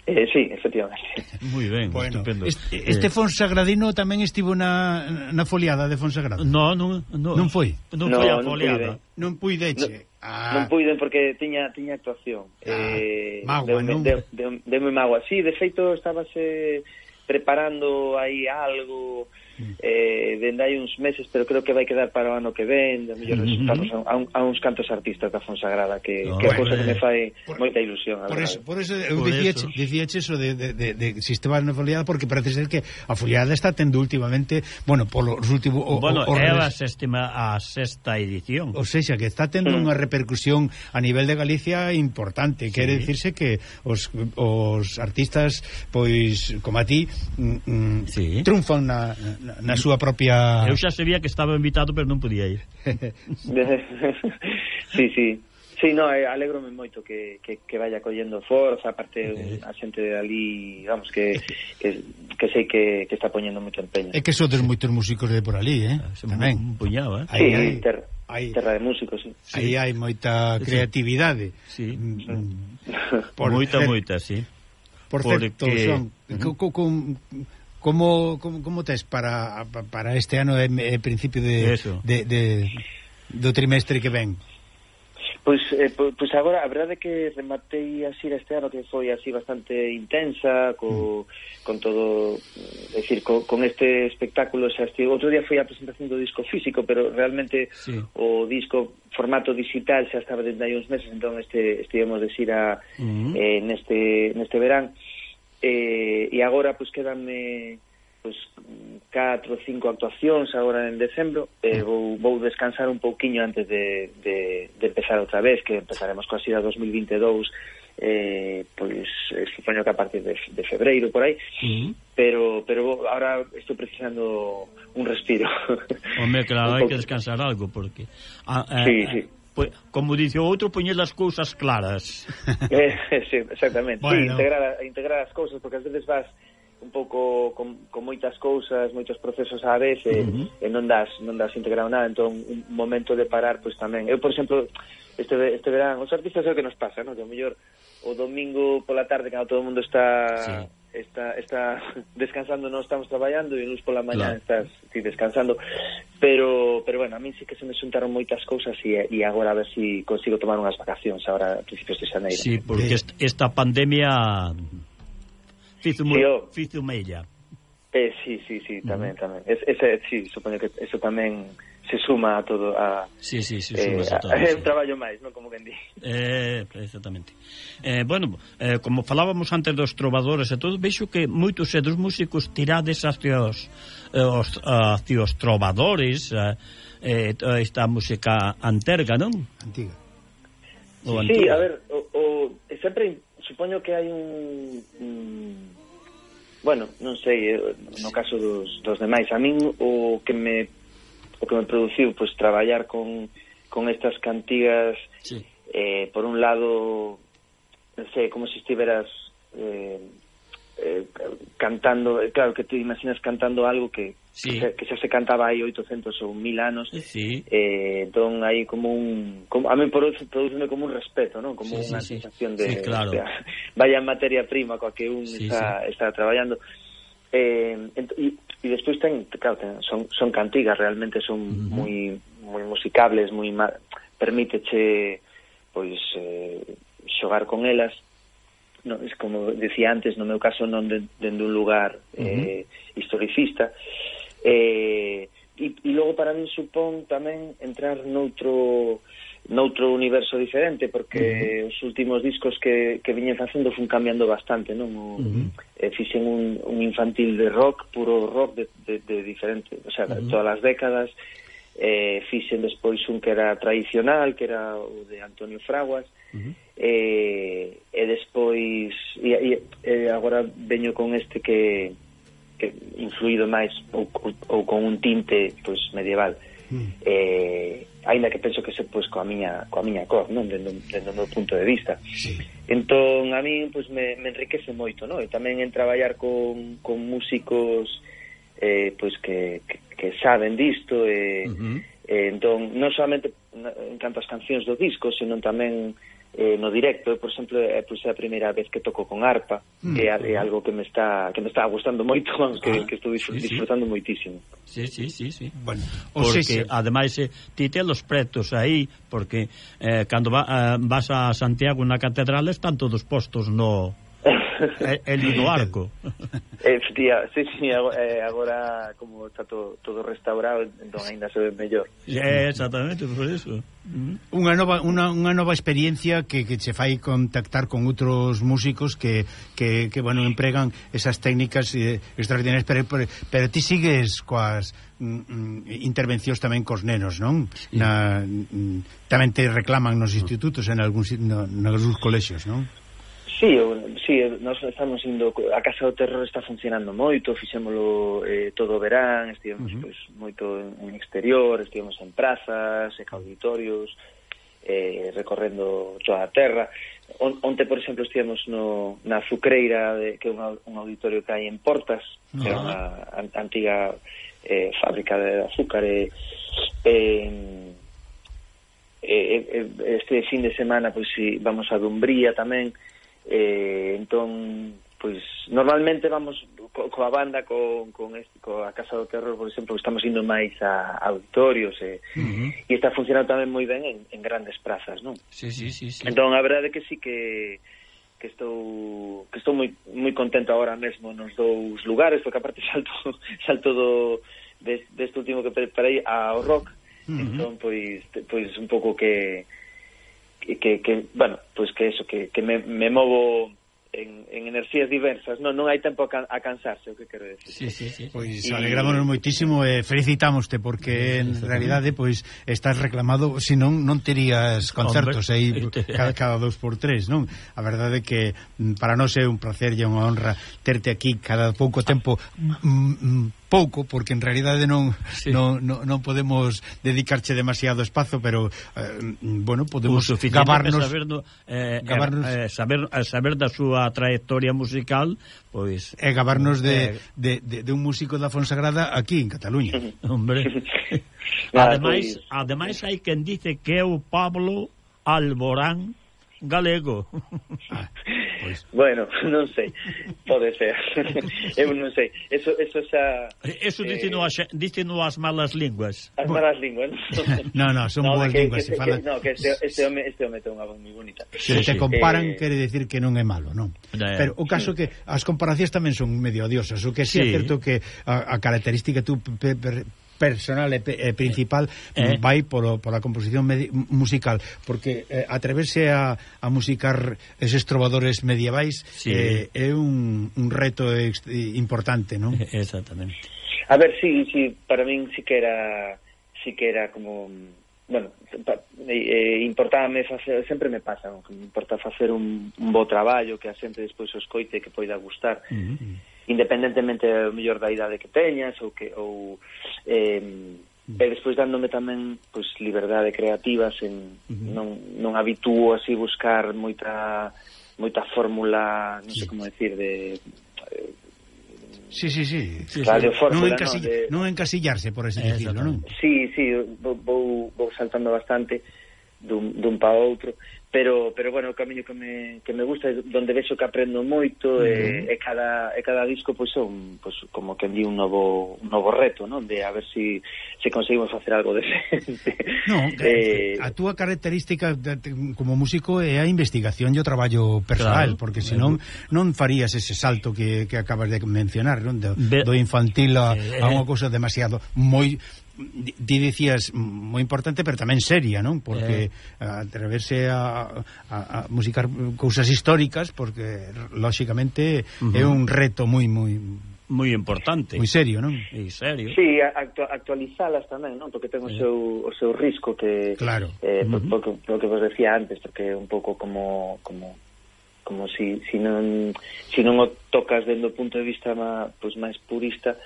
Eh, sí, efectivamente. Moi ben, bueno, estupendo. Este, eh, este eh, Fonsagradino tamén estivo na, na foliada de Fonsagrado. No, non, non, non foi. Non foi no, a foliada. Non puideche. Non, ah. non puiden porque tiña tiña actuación. Ah, eh, magua, de, non? Deu, deu, de deu magua. Sí, de feito estábase preparando aí algo mm. eh, dende hai uns meses, pero creo que vai quedar para o ano que ven, de mellor resultados mm a, un, a uns cantos artistas da Fonsagrada, que, no, que bueno, cosa que me fai por, moita ilusión. Por eso, por eso, eu dicíache, dicíache eso de, de, de, de sistema na foliada, porque parece ser que a foliada está tendo últimamente, bueno, polos últimos... O, bueno, o, o, é a sexta, a sexta edición. O sexa, que está tendo mm. unha repercusión a nivel de Galicia importante, sí. quere dicirse que os, os artistas, pois, como a ti, mm, mm, sí. triunfan na, na súa propia... Eu xa sabía que estaba invitado, pero non podía ir. sí, sí. Sí, no, eh, alegrome moito que, que, que vaya collendo forza, aparte eh, eh. a xente de ali, vamos, que, que, que sei que, que está poñendo moito empeño. É que sodes moitos músicos de por ali, eh? Ah, tamén. Un puñado, eh? Aí, sí, aí, ter, aí, terra de músicos, sí. Aí hai moita creatividade. Sí. Mm, mm. sí. Por moita, moita, sí. Por certo, son... Con, con, Como, como, como tes para, para este ano e eh, principio de, Eso. de, de, do trimestre que ven? Pois, eh, pois, pois agora, a verdade é que rematei así este ano que foi así bastante intensa co, mm. con todo é dicir, co, con este espectáculo xa estive, outro día foi a presentación do disco físico pero realmente sí. o disco formato digital xa estaba dende hai uns meses entón este, estivemos de xira mm. eh, neste, neste verán eh, e agora pois quedanme pois catro ou cinco actuacións agora en decembro e eh, mm. vou, vou descansar un pouquiño antes de, de, de empezar outra vez que empezaremos coa xira 2022 eh, pois supoño que a partir de, de febreiro por aí. Sí. pero pero ahora estou precisando un respiro. Home, claro, un hai que descansar algo porque a, a, sí, sí. Pues, como dice outro, poñer as cousas claras. Eh, sí, exactamente. Bueno. Sí, integrar, integrar as cousas, porque ás veces vas un pouco con, con moitas cousas, moitos procesos á vez, e, uh -huh. e non das non das integrado nada, entón un momento de parar pois pues, tamén. Eu, por exemplo, este este verán, os artistas é o que nos pasa, non? Que o mellor o domingo pola tarde cando todo o mundo está sí está, está descansando, non estamos traballando e nos pola mañá claro. estás ti descansando pero, pero bueno, a mí sí que se me xuntaron moitas cousas e, e agora a ver se si consigo tomar unhas vacacións agora a principios de xaneiro Sí, porque esta pandemia fizo, sí, oh. fizo mella Eh, sí, sí, sí, tamén, uh -huh. tamén. Es, ese, sí, supoño que eso tamén se suma a todo a Sí, sí, se eh, suma eh, a todo. É un sí. traballo máis, non como quen di. Eh, exactamente. Eh, bueno, eh, como falábamos antes dos trovadores e todo, veixo que moitos e dos músicos tirades hacia os, eh, os, hacia os trovadores, eh, eh esta música anterga, non? Antiga. O sí, antiga. sí, a ver, o, o sempre supoño que hai un, un bueno, non sei, no caso dos, dos demais, a min o que me o que me produciu pois traballar con, con estas cantigas sí. eh, por un lado non sei, como se si estiveras eh, eh, cantando, eh, claro que te imaginas cantando algo que, sí. que, que xa se cantaba hai 800 ou 1000 anos sí. eh, entón hai como un como, a mí produceme como un respeto ¿no? como sí, unha sí, sensación sí. de, sí, claro. de vaya materia prima coa que un sí, está, sí. está traballando eh, ent, y, e despois ten, claro, ten, son, son cantigas, realmente son uh -huh. moi moi musicables, moi permíteche pois eh, xogar con elas. No, es como decía antes, no meu caso non de, dende un lugar uh -huh. eh, historicista. Eh, e, e logo para min supón tamén entrar noutro noutro universo diferente porque uh -huh. os últimos discos que, que viñen facendo fun cambiando bastante non o, uh -huh. eh, fixen un, un infantil de rock puro rock de, de, de diferente o sea, uh -huh. todas as décadas eh, fixen despois un que era tradicional que era o de Antonio Fraguas uh -huh. eh, e despois e, e, e agora veño con este que, que influído máis ou, ou, ou con un tinte pois, medieval uh mm. eh, aínda que penso que se pois coa miña coa miña cor, non, Dendo dentro do meu punto de vista. Sí. Entón a min pois me, me enriquece moito, non? E tamén en traballar con, con músicos eh, pois que, que, que saben disto e eh, uh -huh. eh, entón non solamente en canto as cancións do disco, senón tamén eh, no directo, por exemplo, é pois é a primeira vez que toco con arpa, mm. que é, é algo que me está que me está gustando moito, vamos, que, ah, que estou disfr sí, disfrutando sí. moitísimo. Sí, sí, sí, sí. Bueno, o porque sí, sí. ademais eh, ti te los pretos aí porque eh, cando va, eh, vas a Santiago na catedral están todos postos no El é lindo arco. Efectiva, sí, sí, agora eh, como está to, todo restaurado, entón ainda se ve mellor. É, exactamente, por eso. Mm. Unha nova, una, unha nova experiencia que, que se fai contactar con outros músicos que, que, que bueno, empregan esas técnicas eh, extraordinarias, pero, pero, pero ti sigues coas mm, mm intervencións tamén cos nenos, non? Na, mm, tamén te reclaman nos institutos en algúns, no, nos colexios, non? Sí, o, sí, nós estamos indo a Casa do Terror está funcionando moito, fixémolo eh, todo o verán, estivemos uh -huh. pois, moito en, en exterior, estivemos en prazas, en auditorios, eh, recorrendo toda a terra. On, onte, por exemplo, estivemos no, na Azucreira, de, que é un, un auditorio que hai en Portas, uh -huh. que é unha an, antiga eh, fábrica de azúcar. E, eh, eh, este fin de semana pois, vamos a Dumbría tamén, eh, entón pois normalmente vamos co, coa banda con, con este, coa Casa do Terror, por exemplo, estamos indo máis a, a auditorios e, uh -huh. e está funcionando tamén moi ben en, en grandes prazas, non? Sí, sí, sí, sí. Entón, a verdade é que sí que que estou que estou moi moi contento agora mesmo nos dous lugares, porque aparte salto salto do deste de, último que preparei ao rock, uh -huh. entón pois pois un pouco que que, que, que bueno, pois pues que eso, que, que me, me movo en, en enerxías diversas, non non hai tempo a, can, a cansarse, o que quero decir. Sí, sí, sí. Pois pues, alegrámonos moitísimo e eh, felicitámoste porque en realidade pois pues, estás reclamado, se non non terías concertos aí cada, cada dos por tres, non? A verdade é que mm, para nós é un placer e unha honra terte aquí cada pouco tempo mm, mm, pouco porque en realidade non sí. non, non, non podemos dedicarche demasiado espazo, pero eh, bueno, podemos o gabarnos saber no, eh, eh, gabarnos eh, saber eh, saber da súa trayectoria musical, pois é gabarnos de, eh, de, de, de un músico da Fonsagrada aquí en Cataluña. Hombre. ademais, pois- ademais hai quen dice que é o Pablo Alborán galego. Ah, pois. Bueno, non sei. Pode ser. Eu non sei. Eso, eso xa... Eso eh, as, dicen as malas linguas. As malas linguas. non, non, son no, boas que, linguas. Que, se fala... que, no, que este, este home, este home ten unha voz moi bonita. Se sí, te sí. comparan, eh... quere decir que non é malo, non? Pero o caso sí. que as comparacións tamén son medio odiosas. O que sí, sí. é certo que a, a característica tú... Pe, pe, personal e, e principal eh, eh. vai polo, pola composición musical porque eh, atreverse a, a musicar eses trovadores medievais sí. eh, é un, un reto ex, importante, non? Eh, exactamente. A ver, sí, sí, para min sí que era sí que era como bueno, pa, eh, importame facer, sempre me pasa, me importa facer un, un bo traballo que a xente despois o escoite que poida gustar. Uh -huh independentemente o mellor da idade que teñas ou que ou eh, e despois dándome tamén pois liberdade creativa sen uh -huh. non non habitúo así buscar moita moita fórmula, non sei como decir de Sí, sí, sí. sí, claro, sí. Fórmula, non, encasill... no, de... non encasillarse, por así decirlo, non? Sí, sí, vou, vou saltando bastante dun, dun pa outro pero pero bueno, o camiño que me que me gusta é donde vexo que aprendo moito mm. e, e cada e cada disco pois pues, son pois pues, como que di un novo un novo reto, non? De a ver si se si conseguimos facer algo decente. No, eh, a túa característica de, de, como músico é a investigación e o traballo personal, claro, porque senón non farías ese salto que, que acabas de mencionar, non? Do, do infantil a, eh, a eh. unha cousa demasiado moi di dicías moi importante pero tamén seria, non? Porque eh. eh. atreverse a, a, a musicar cousas históricas porque lóxicamente uh -huh. é un reto moi moi moi importante. Moi serio, non? E serio. Sí, actu actualizalas tamén, non? Porque ten o seu o seu risco que Claro. Eh, uh -huh. porque lo que vos decía antes, porque un pouco como como como si si non si non o tocas dende o punto de vista má, pois pues, máis purista,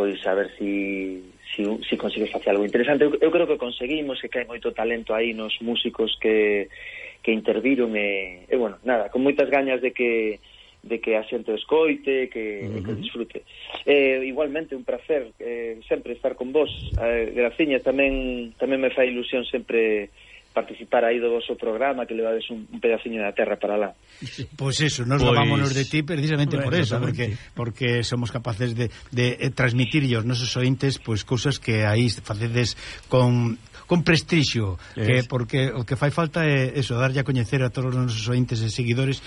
pois a ver si, si, si consigues facer algo interesante. Eu, eu creo que conseguimos, e que hai moito talento aí nos músicos que, que interviron, e, e bueno, nada, con moitas gañas de que de que a xente escoite, que, uh -huh. que disfrute. Eh, igualmente, un placer eh, sempre estar con vos. Eh, graciña, tamén, tamén me fai ilusión sempre participar aí do vosso programa que levades un, un pedaciño da terra para lá. Pois pues eso, nos pues... lavámonos de ti precisamente bueno, por eso, porque porque somos capaces de, de eh, transmitir aos nosos ointes pois pues, cousas que aí facedes con con prestixio, que porque o que fai falta é eso, darlle a coñecer a todos os nosos ointes e seguidores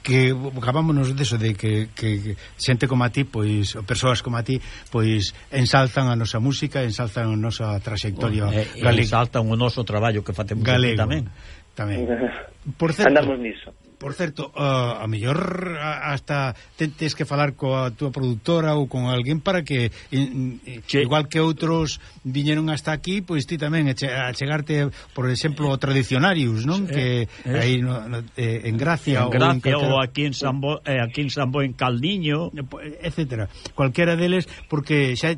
que acabámonos deso de que, que xente como a ti, pois persoas como a ti, pois ensalzan a nosa música, ensalzan a nosa trayectoria bueno, galega, ensalzan o noso traballo que facemos galego, tamén. Tamén. Por certo, andamos niso. Por certo, uh, a mellor hasta tentes que falar coa túa productora ou con alguén para que in, in, che. igual que outros viñeron hasta aquí, pois ti tamén a chegarte, por exemplo, ao tradicionarius, non? Eh, que eh, aí no, no, eh, en Gracia, en Gracia ou, en ou aquí en Sambo, eh, aquí en Sambo en Caldiño, eh, eh, etcétera. Cualquera deles porque xa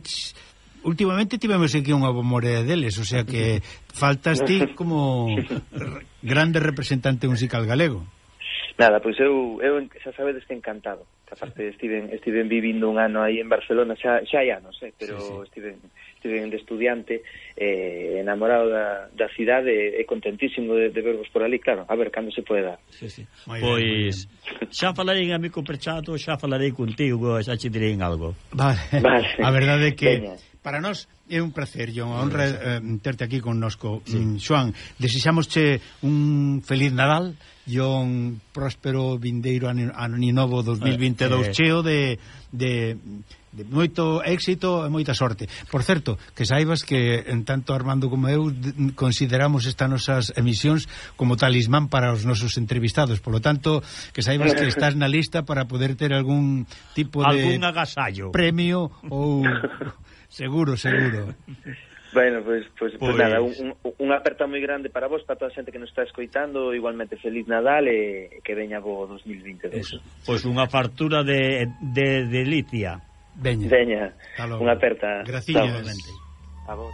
últimamente tivemos aquí unha bomorea deles, o sea que faltas ti como grande representante musical galego. Nada, pois eu, eu xa sabedes que encantado. Que aparte estiven, estiven vivindo un ano aí en Barcelona, xa, xa hai anos, eh, pero sí, sí. estiven estiven de estudiante eh, enamorado da, da cidade e contentísimo de, de vervos por ali, claro, a ver cando se pode dar. Sí, sí. Pois bien, xa falarei en amigo Perchato, xa falarei contigo, xa che direi en algo. Vale. vale. A verdade é que Veña Para nós é un placer, John, unha honra eh, terte aquí connosco. Sí. Mm, Xoan, desexámosche un feliz Nadal e un próspero vindeiro ano, ano novo 2022 eh, eh. cheo de, de, de moito éxito e moita sorte. Por certo, que saibas que en tanto Armando como eu consideramos estas nosas emisións como talismán para os nosos entrevistados. Por lo tanto, que saibas que estás na lista para poder ter algún tipo de... Algún agasallo. Premio ou... Seguro, seguro. Bueno, pois, pues, pois, pues, pois... Pues nada, un, un aperta moi grande para vos, para toda a xente que nos está escoitando, igualmente feliz Nadal e que veña bo 2022. Eso. Pois unha fartura de, de, de litia. Veña. Veña. Unha aperta. Gracias. A vos.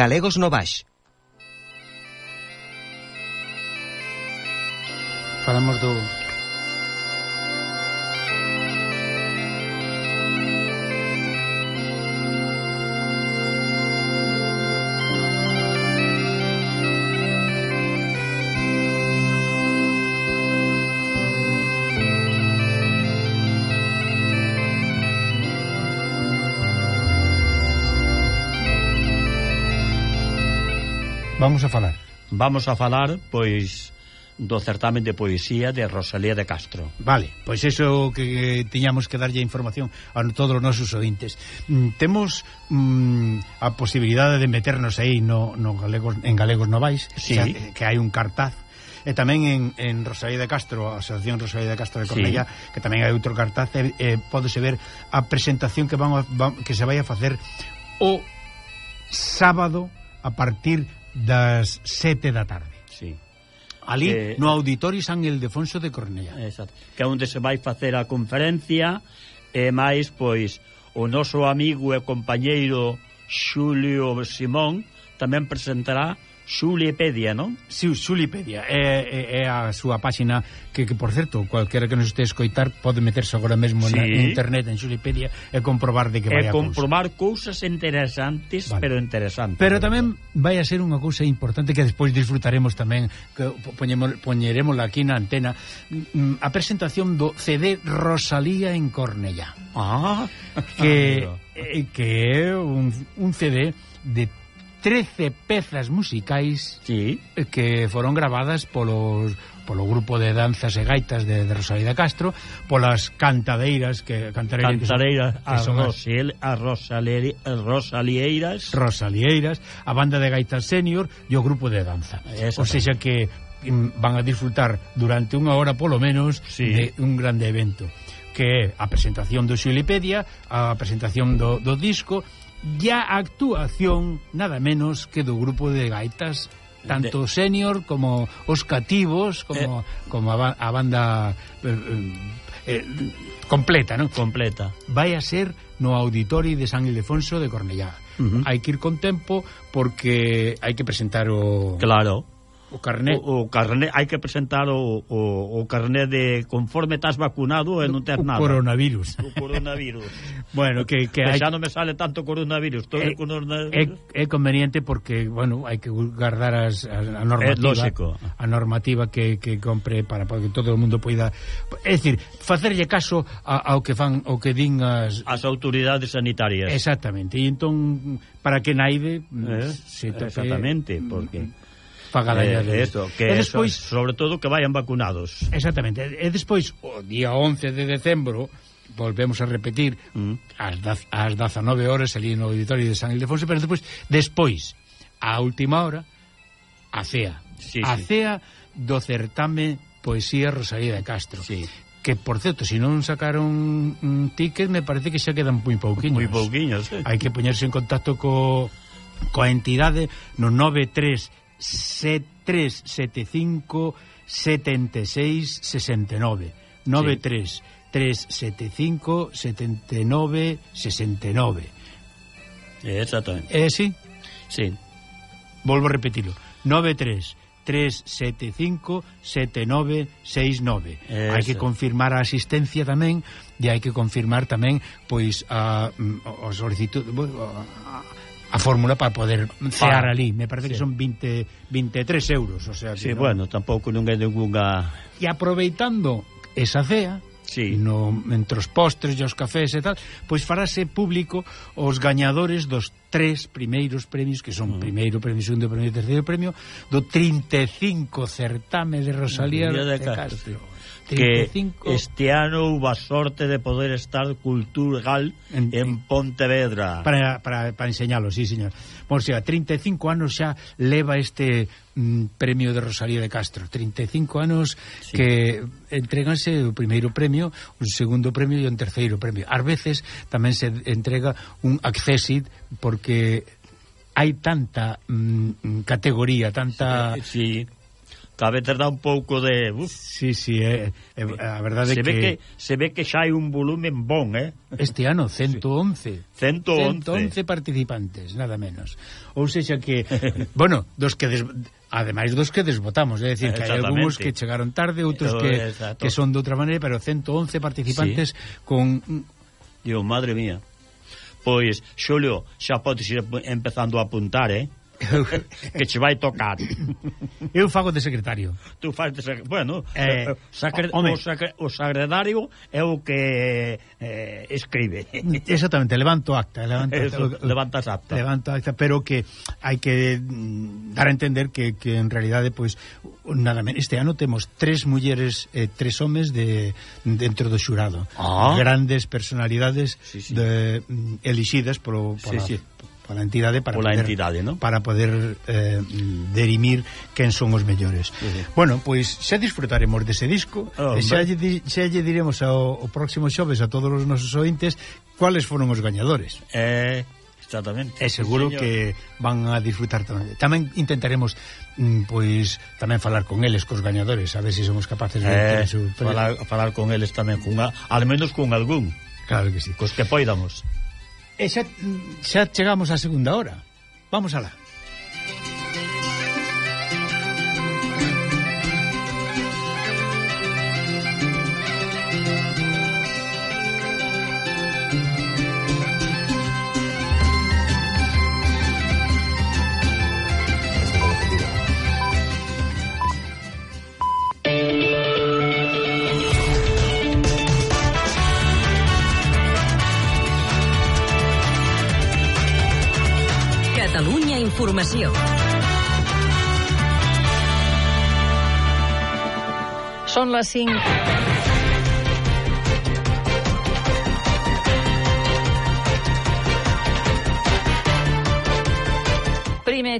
Galegos no Baix. Falamos do, Vamos a falar. Vamos a falar, pois do certamen de poesía de Rosalía de Castro. Vale, pois eso que tiñamos que darlle información a todos os nosos ointes. Mm, temos mm, a posibilidade de meternos aí no, no galegos, en Galegos Novais, sí. xa, que hai un cartaz e tamén en, en Rosalía de Castro, a Asociación Rosalía de Castro de Cornella, sí. que tamén hai outro cartaz, e, e pódese ver a presentación que van, a, van que se vai a facer o sábado a partir das sete da tarde. Sí. Ali, eh, no Auditorio San Ildefonso de Cornellá. Exacto. Que é onde se vai facer a conferencia e máis, pois, o noso amigo e compañeiro Xulio Simón tamén presentará Xulipedia, non? Si, Xulipedia, é, é, é a súa páxina que, que, por certo, cualquera que nos este escoitar pode meterse agora mesmo sí. na internet en Xulipedia e comprobar de que vai a comprobar cousas interesantes, vale. pero interesantes. Pero tamén vai a ser unha cousa importante que despois disfrutaremos tamén, que poñemos, poñeremos aquí na antena, mm, a presentación do CD Rosalía en Cornellá. Ah, que, ah, que é un, un CD de 13 pezas musicais sí. que foron gravadas polos polo grupo de danzas e gaitas de, de Rosalía Castro, polas cantadeiras que cantareiras, Cantareira, que son, a, Rosel, a Rosaleri, Rosalieiras, Rosalieiras, a banda de gaitas senior e o grupo de danza. O seja que mm, van a disfrutar durante unha hora polo menos sí. de un grande evento que é a presentación do Xulipedia, a presentación do, do disco e a actuación nada menos que do grupo de gaitas tanto de... senior como os cativos como, eh... como a, a banda eh, eh, eh completa, non? Completa. Vai a ser no auditorio de San Ildefonso de Cornellá. Uh -huh. Hai que ir con tempo porque hai que presentar o Claro o carné. O, o carné, hai que presentar o, o, o carné de conforme estás vacunado e non ter nada. O coronavirus. O coronavirus. bueno, que, que hai... xa non me sale tanto coronavirus. Todo eh, é, coronavirus. É, é conveniente porque, bueno, hai que guardar as, as, a normativa. A normativa que, que compre para, para que todo o mundo poida... É dicir, facerlle caso a, ao que fan, ao que din as... As autoridades sanitarias. Exactamente. E entón, para que naide... Eh, se tope... Exactamente, porque... Mm, mm pagadañas eh, esto, que e despois, eso, sobre todo que vayan vacunados. Exactamente. E despois o día 11 de decembro volvemos a repetir mm. daz, 19 horas ali no auditorio de San Ildefonso, pero despois despois a última hora a CEA. Sí, a sí. CEA do certame Poesía Rosalía de Castro. Sí que, por certo, se non sacaron un ticket, me parece que xa quedan moi pouquiños. Moi pouquiños, eh. Hai que poñerse en contacto co, coa entidade no 93 375 76 69 93 375 79 69 Exactamente. Eh, sí? Sí. Volvo a repetilo. 93 375 7969. Eso. Hai que confirmar a asistencia tamén e hai que confirmar tamén pois a, mm, a, a solicitud a, a a fórmula para poder cear ali. Me parece sí. que son 20, 23 euros. O sea, sí, no... bueno, tampouco non é ninguna... E aproveitando esa cea, sí. no, entre os postres e os cafés e tal, pois farase público os gañadores dos tres primeiros premios, que son mm. primeiro premio, segundo premio e terceiro premio, do 35 certame de Rosalía de Castro. Castro que 35... este ano houve a sorte de poder estar cultural en, en Pontevedra. Para, para, para enseñalo, sí, señor. Por sea, 35 anos xa leva este mm, premio de Rosalía de Castro. 35 anos sí. que entreganse o primeiro premio, un segundo premio e un terceiro premio. Ás veces tamén se entrega un accesit porque hai tanta mm, categoría, tanta... Sí, sí cabe ter un pouco de... Uf. Sí, sí, eh, eh, é, é, a verdade se que... Ve que... Se ve que xa hai un volumen bon, eh? Este ano, 111. Sí. 111. 111 participantes, nada menos. Ou seja que, bueno, dos que... Des... Ademais dos que desbotamos, eh, é dicir, que hai algúns que chegaron tarde, outros que, Exacto. que son de outra maneira, pero 111 participantes sí. con... Dios, madre mía. Pois, Xulio, xa podes ir empezando a apuntar, eh? que che vai tocar. Eu fago de secretario. Tú faz de secretario. Bueno, eh, eh, eh sacre... home. o, sacre... o secretario é o que eh, escribe. Exactamente, levanto acta. Levanto acta Eso, levantas acta. Levanto acta, pero que hai que mm, dar a entender que, que en realidade, pois, pues, nada menos, este ano temos tres mulleres, eh, tres homes de, dentro do xurado. Ah. Grandes personalidades sí, sí. De, mm, elixidas polo, por sí, sí pola entidade para pola poder, entidade, ¿no? para poder eh, derimir quen son os mellores. Sí, sí. Bueno, pois xa disfrutaremos dese disco, oh, e xa lle, xa lle diremos ao, ao próximo xoves a todos os nosos ointes cuáles foron os gañadores. Eh, Exactamente. É seguro sí, que van a disfrutar tamén. Tamén intentaremos mm, pois tamén falar con eles, cos gañadores, a ver se si somos capaces de eh, su... falar, falar con eles tamén cunha, al menos con algún. Claro que sí. Cos que poidamos. E xa, xa chegamos á segunda hora. Vamos alá. Informació. Són les 5.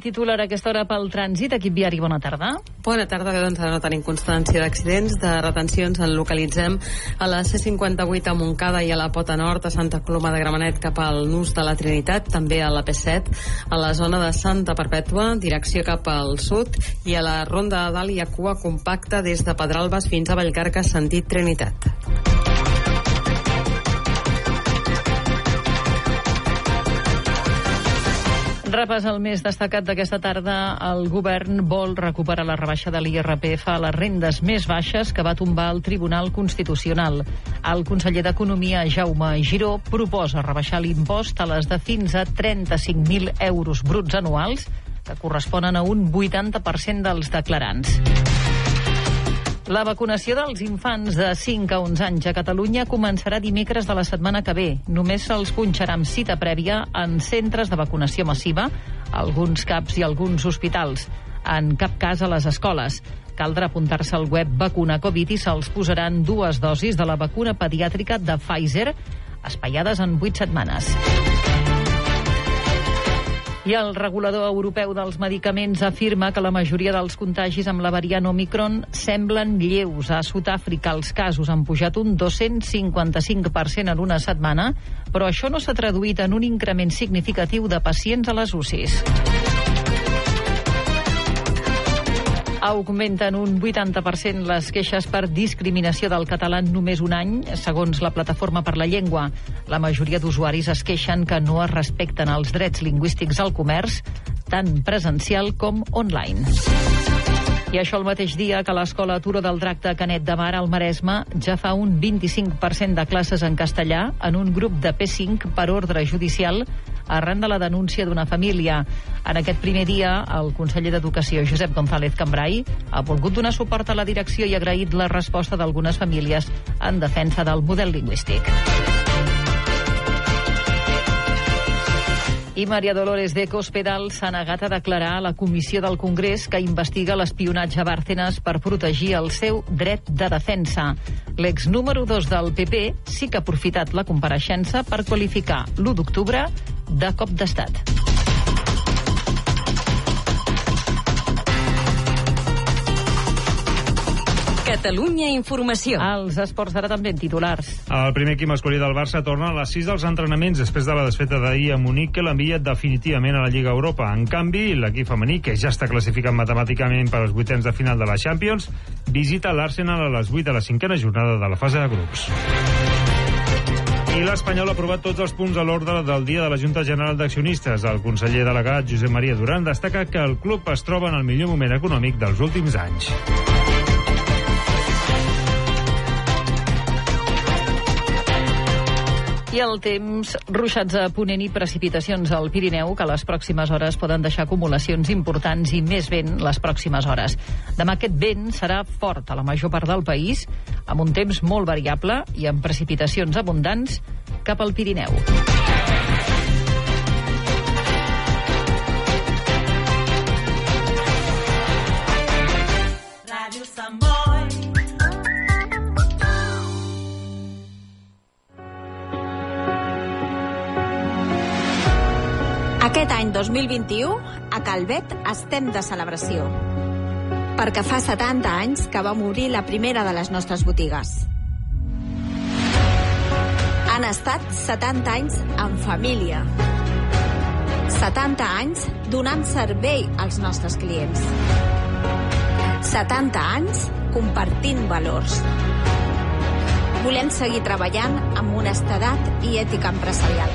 Titular a aquesta hora pel trànsit. Equip viari, bona tarda. Bona tarda, doncs no tenim constància d'accidents, de retencions en localitzem a la C58 a Montcada i a la Pota Nord, a Santa Coloma de Gramenet cap al Nus de la Trinitat, també a la P7, a la zona de Santa Perpètua, direcció cap al sud, i a la Ronda de Dalt hi ha cua compacta des de Pedralbes fins a Vallcarca, sentit Trinitat. Repàs el més destacat d'aquesta tarda. El govern vol recuperar la rebaixa de l'IRPF a les rendes més baixes que va tombar el Tribunal Constitucional. El conseller d'Economia, Jaume Giró, proposa rebaixar l'impost a les de fins a 35.000 euros bruts anuals, que corresponen a un 80% dels declarants. La vacunació dels infants de 5 a 11 anys a Catalunya començarà dimecres de la setmana que ve. Només se'ls punxarà amb cita prèvia en centres de vacunació massiva, alguns CAPs i alguns hospitals. En cap cas a les escoles. Caldrà apuntar-se al web Vacuna Covid i se'ls posaran dues dosis de la vacuna pediàtrica de Pfizer, espaiades en 8 setmanes. I el regulador europeu dels medicaments afirma que la majoria dels contagis amb la variant Omicron semblen lleus. A Sud-àfrica els casos han pujat un 255% en una setmana, però això no s'ha traduït en un increment significatiu de pacients a les UCIs. Augmenten un 80% les queixes per discriminació del català només un any, segons la Plataforma per la Llengua. La majoria d'usuaris es queixen que no es respecten els drets lingüístics al comerç, tant presencial com online. I això el mateix dia que l'escola Turo del Drac de Canet de Mar al Maresme ja fa un 25% de classes en castellà en un grup de P5 per ordre judicial arran de la denúncia d'una família. En aquest primer dia, el conseller d'Educació, Josep González Cambrai, ha volgut donar suport a la direcció i ha agraït la resposta d'algunes famílies en defensa del model lingüístic. I Maria Dolores de Cospedal s'ha negat a declarar a la comissió del Congrés que investiga l'espionatge a Bárcenas per protegir el seu dret de defensa. L'ex número 2 del PP sí que ha aprofitat la compareixença per qualificar l'1 d'octubre de cop d'estat. Catalunya Informació. Els esports d'ara també en titulars. El primer equip masculí del Barça torna a les 6 dels entrenaments després de la desfeta d'ahir a Munic que l'envia definitivament a la Lliga Europa. En canvi, l'equip femení, que ja està classificat matemàticament per als vuitens de final de la Champions, visita l'Arsenal a les 8 de la cinquena jornada de la fase de grups. I l'Espanyol ha aprovat tots els punts a l'ordre del dia de la Junta General d'Accionistes. El conseller delegat Josep Maria Duran destaca que el club es troba en el millor moment econòmic dels últims anys. I el temps, ruixats a Ponent i precipitacions al Pirineu, que les pròximes hores poden deixar acumulacions importants i més vent les pròximes hores. Demà aquest vent serà fort a la major part del país, amb un temps molt variable i amb precipitacions abundants cap al Pirineu. 2021, a Calvet estem de celebració. Perquè fa 70 anys que va morir la primera de les nostres botigues. Han estat 70 anys en família. 70 anys donant servei als nostres clients. 70 anys compartint valors. Volem seguir treballant amb honestedat i ètica empresarial,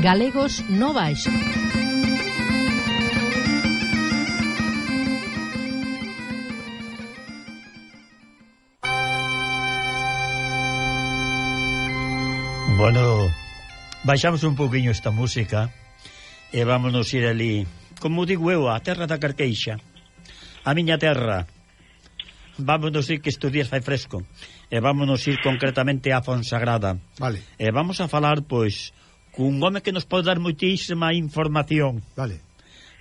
Galegos no baixo. Bueno, baixamos un poquinho esta música e vámonos ir ali, como digo eu, a terra da Carqueixa, a miña terra. Vámonos ir que estes días fai fresco e vámonos ir concretamente a Fonsagrada. Vale. E vamos a falar, pois, un home que nos pode dar moitísima información. Vale.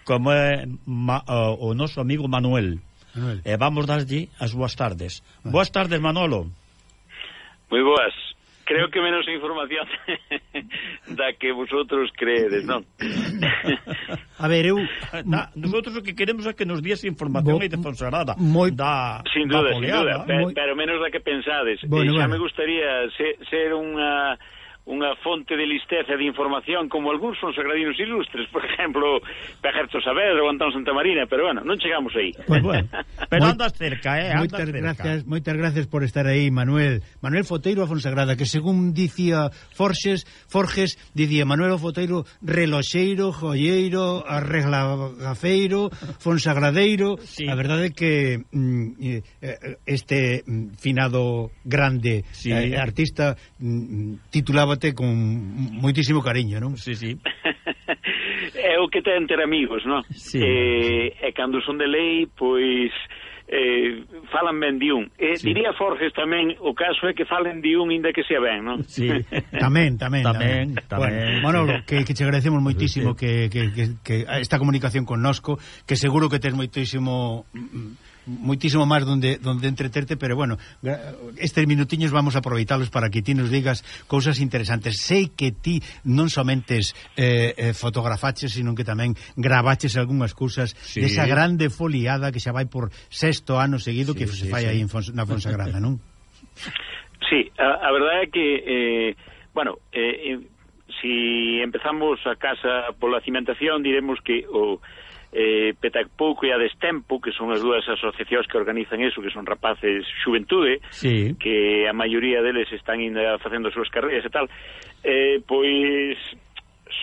Como é ma, o, o noso amigo Manuel. Manuel. E vamos darlle as boas tardes. Vale. Boas tardes, Manolo. Moi boas. Creo que menos información da que vosotros creedes, non? A ver, eu... Na, nosotros o que queremos é que nos dies información bo, desfonsarada. Moi... Da, sin duda, da poleada, sin duda. Eh? Pero, moi... pero menos da que pensades. Bueno, e xa bueno. me gustaría ser, ser unha unha fonte de listeza de información como algúns son sagradinos ilustres, por exemplo, Pejerto Saavedra ou Antón Santa Marina, pero bueno, non chegamos aí. Pues bueno, pero andas cerca, eh, andas moitas cerca. Gracias, moitas gracias por estar aí, Manuel. Manuel Foteiro a Fonsagrada, que según dicía Forges, Forges dicía Manuel Foteiro reloxeiro, joieiro, arreglagafeiro, Fonsagradeiro. Sí. A verdade é que mm, eh, este mm, finado grande sí. eh, artista mm, mm titulaba trate con moitísimo cariño, non? Sí, sí. é o que ten ter amigos, non? Sí. Eh, e cando son de lei, pois eh, falan ben de un. Eh, sí. Diría Forges tamén, o caso é que falen de un inda que sea ben, non? Sí. tamén, tamén, tamén. tamén, tamén. Bueno, Manolo, que, que che agradecemos moitísimo sí. que, que, que, que esta comunicación con nosco que seguro que tes moitísimo mm, moitísimo máis donde, donde entreterte, pero bueno, estes minutiños vamos a aproveitalos para que ti nos digas cousas interesantes. Sei que ti non somentes eh, eh, fotografaches, sino que tamén gravaches algunhas cousas sí. desa grande foliada que xa vai por sexto ano seguido sí, que se sí, fai sí. aí en Fons, na Fonsagrada, non? Sí, a, a verdade é que, eh, bueno, eh, eh, si empezamos a casa pola cimentación, diremos que o... Oh, eh, Petacpouco e a Destempo, que son as dúas asociacións que organizan iso, que son rapaces xuventude, sí. que a maioría deles están ainda facendo as súas carreiras e tal, eh, pois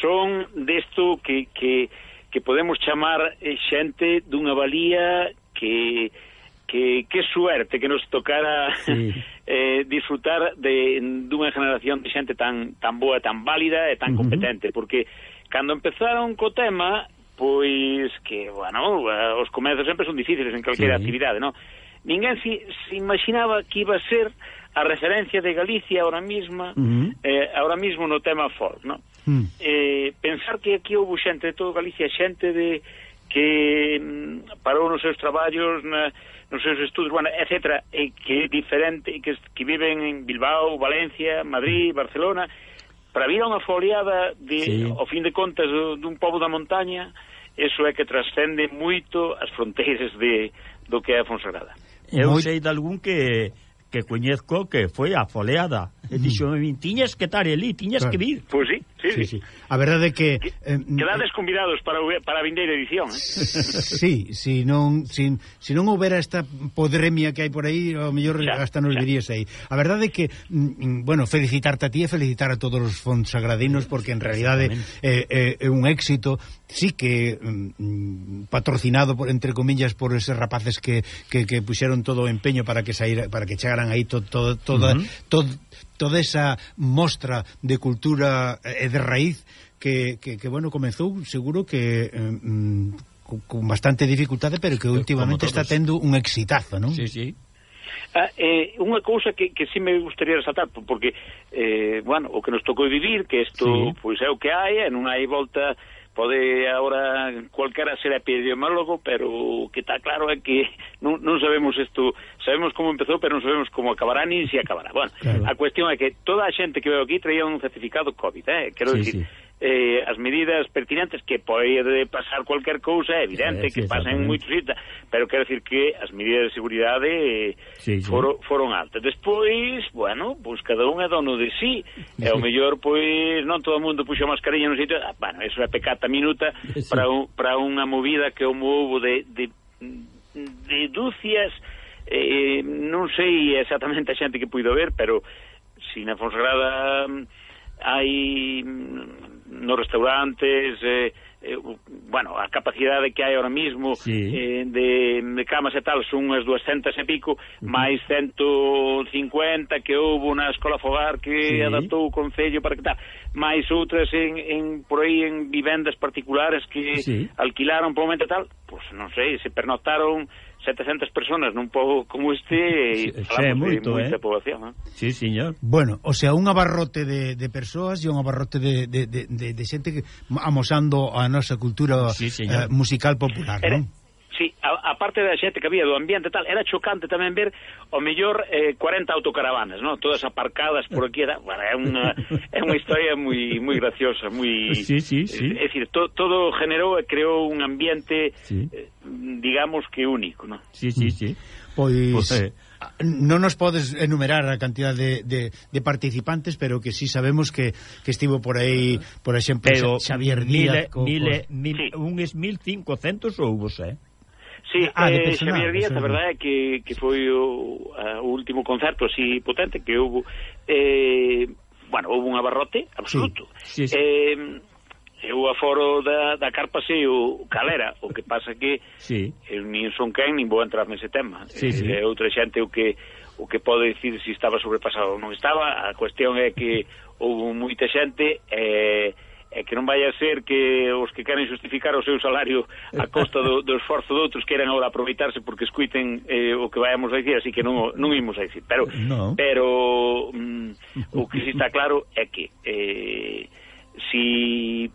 son desto que, que, que podemos chamar eh, xente dunha valía que que, que suerte que nos tocara sí. eh, disfrutar de, dunha generación de xente tan, tan boa, tan válida e tan competente, uh -huh. porque cando empezaron co tema pois que, bueno, eh, os comezos sempre son difíciles en calquera sí. actividade, non? Ninguén se, se imaginaba que iba a ser a referencia de Galicia ahora mesma, uh -huh. eh, ahora mesmo no tema folk, non? Uh -huh. Hmm. eh, pensar que aquí houve xente de todo Galicia, xente de que mm, parou nos seus traballos, na, nos seus estudos, bueno, etc., e que é diferente, que, que viven en Bilbao, Valencia, Madrid, Barcelona, para vir a unha foliada de, sí. ao fin de contas dun pobo da montaña eso é que transcende moito as fronteiras de, do que é a Fonsagrada. Eu Moi... sei de algún que que coñezco que foi a foleada. E mm. dixo, tiñas que estar ali, tiñas claro. que vir. Pois pues sí, sí, sí, sí. A verdade é que... que eh, quedades convidados para, para a vindeira edición. Eh? Sí, si non, si, si non houbera esta podremia que hai por aí, o mellor xa, hasta nos xa. dirías aí. A verdade é que, mm, mm, bueno, felicitarte a ti e felicitar a todos os fonsagradinos, porque en realidade é é, é un éxito sí que mm, mm, patrocinado por, entre comillas por esos rapaces que, que, que puxeron todo o empeño para que saíra, para que chegaran aí to, to, toda, uh -huh. to, toda esa mostra de cultura eh, e de raíz que, que, que bueno, comezou seguro que eh, mm, con bastante dificultade, pero que últimamente está tendo un exitazo, non? Sí, sí. Ah, eh, unha cousa que, que sí me gustaría resaltar porque, eh, bueno, o que nos tocou vivir que isto, sí. pois é o que hai e non hai volta pode agora cualquera ser epidemiólogo, pero o que está claro é que non, non sabemos isto, sabemos como empezou, pero non sabemos como acabará nin se acabará. Bueno, claro. a cuestión é que toda a xente que veo aquí traía un certificado COVID, eh? quero sí, dicir, sí eh, as medidas pertinentes que pode pasar cualquier cousa, é evidente eh, sí, que sí, pasa moitos sitios, pero quero decir que as medidas de seguridade eh, sí, sí. Foro, foron altas. Despois, bueno, pois cada un é dono de sí, e o mellor pois non todo o mundo puxo mascarilla no sitio, ah, bueno, eso é pecata minuta sí. para un, para unha movida que houve de, de de dúcias eh, non sei exactamente a xente que puido ver, pero si na Fonsagrada mm, hai mm, nos restaurantes, eh, eh, bueno, a capacidade que hai ahora mismo sí. eh, de, de camas e tal son unhas 200 e pico, uh -huh. máis 150 que houve na Escola Fogar que sí. adaptou o Concello para que tal, máis outras en, en, por aí en vivendas particulares que sí. alquilaron por momento tal, pois pues, non sei, se pernotaron... 700 personas nun pobo como este e falamos é moito, de moita eh? población. Eh? Sí, señor. Bueno, o sea, un abarrote de, de persoas e un abarrote de, de, de, de xente que amosando a nosa cultura sí, señor. eh, musical popular, non? Sí, a, a parte da xente que había do ambiente tal, era chocante tamén ver o mellor eh, 40 autocaravanas, ¿no? todas aparcadas por aquí, era, bueno, é unha é unha historia moi moi graciosa, moi sí, sí, eh, sí. É, é dicir, to, todo generou e creou un ambiente sí. eh, digamos que único, ¿no? Sí, sí, sí. Pois pois eh, ah, non nos podes enumerar a cantidad de, de, de participantes, pero que sí sabemos que, que estivo por aí, por exemplo, pero Xavier Díaz... Mile, co, mile, mil, sí. unhas 1.500 ou vos, eh? Sí, ah, de eh, Xavier Díaz, a verdade é que, que foi o, a, o último concerto así potente que houve eh, bueno, houve un abarrote absoluto. Sí, sí, sí. Eh, eu aforo da, da carpa sei o calera, o que pasa que sí. eu nin son quen, nin vou entrar nese tema. Sí, sí. É outra xente o que o que pode dicir se si estaba sobrepasado ou non estaba, a cuestión é que houve moita xente eh, é que non vai a ser que os que queren justificar o seu salario a costa do, do esforzo de outros queran ahora aproveitarse porque escuiten eh, o que vayamos a dicir, así que non, non imos a dicir. Pero, no. pero mm, o que si está claro é que eh, si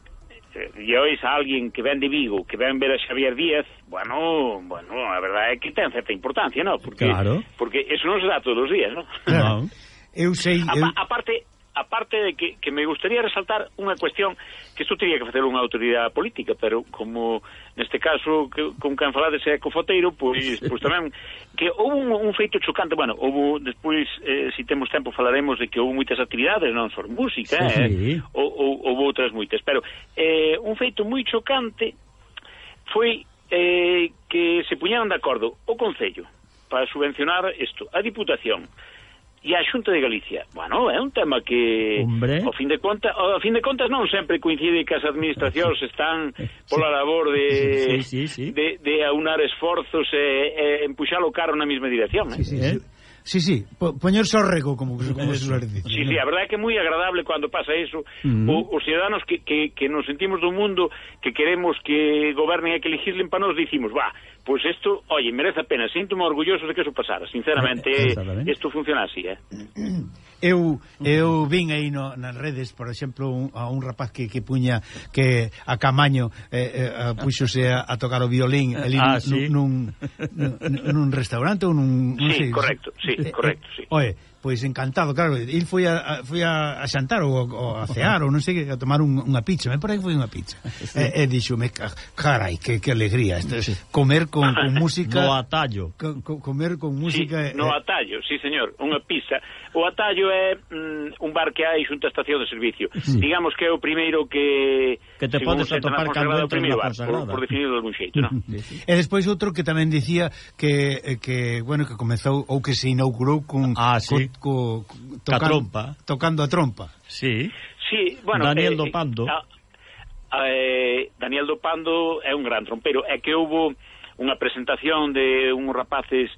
lleois a alguén que ven de Vigo, que ven ver a Xavier Díaz, bueno, bueno, a verdade é que ten certa importancia, ¿no? Porque, claro. porque eso non se dá todos os días, ¿no? Claro. Eu sei... A, eu... a parte, aparte de que, que me gustaría resaltar unha cuestión que isto teria que facer unha autoridade política, pero como neste caso que, con quen falades é Cofoteiro, pois, pois tamén que houve un, un feito chocante, bueno, houve despois, eh, se si temos tempo, falaremos de que houve moitas actividades, non só música, sí, eh, sí. Ou, ou, houve outras moitas, pero eh, un feito moi chocante foi eh, que se puñeron de acordo o Concello para subvencionar isto, a Diputación, e a Xunta de Galicia. Bueno, é un tema que Hombre. ao fin de contas, ao fin de contas non sempre coincide que as administracións están pola labor de sí, sí, sí. de de aunar esforzos e, e empuxar o carro na mesma dirección, eh? Sí, sí, sí. Eh? Sí, sí, po poñerse ao rego como como se suele dicir. Sí, sí, a verdade é que é moi agradable cando pasa iso. Mm -hmm. o, os ciudadanos que, que, que nos sentimos do mundo, que queremos que gobernen e que legislen para nós, dicimos, va, pois pues isto, oye, merece a pena, sinto-me orgulloso de que eso pasara, sinceramente, eh, eh, eh, isto funciona así, eh. eu eu vin aí no, nas redes, por exemplo, un, a un rapaz que, que puña que a Camaño eh, eh, puxose a, a tocar o violín ah, ali ah, nun, sí. nun, nun, nun restaurante ou nun, non Sí, sei, correcto, sí, eh, correcto, sí. Eh, Oye, Pois encantado, claro, il foi a, a, foi a, a xantar ou, ou a cear ou non sei, a tomar un, unha pizza, me parece que foi unha pizza. Sí. E, e dixome, carai, que, que alegría, este, sí. comer con, con música... no atallo. Co, co, comer con música... Sí, no atallo, sí señor, unha pizza. O atallo é mm, un bar que hai xunto a estación de servicio. Sí. Digamos que é o primeiro que que te Según podes atopar cando entres na consagrada. Por, por definir de algún xeito, non? e despois outro que tamén dicía que, eh, que bueno, que comezou ou que se inaugurou con, ah, sí. co, co, tocan, trompa. tocando a trompa. Sí. Sí, bueno, Daniel eh, Dopando. Eh, eh, Daniel Dopando é un gran trompero. É que houve unha presentación de uns rapaces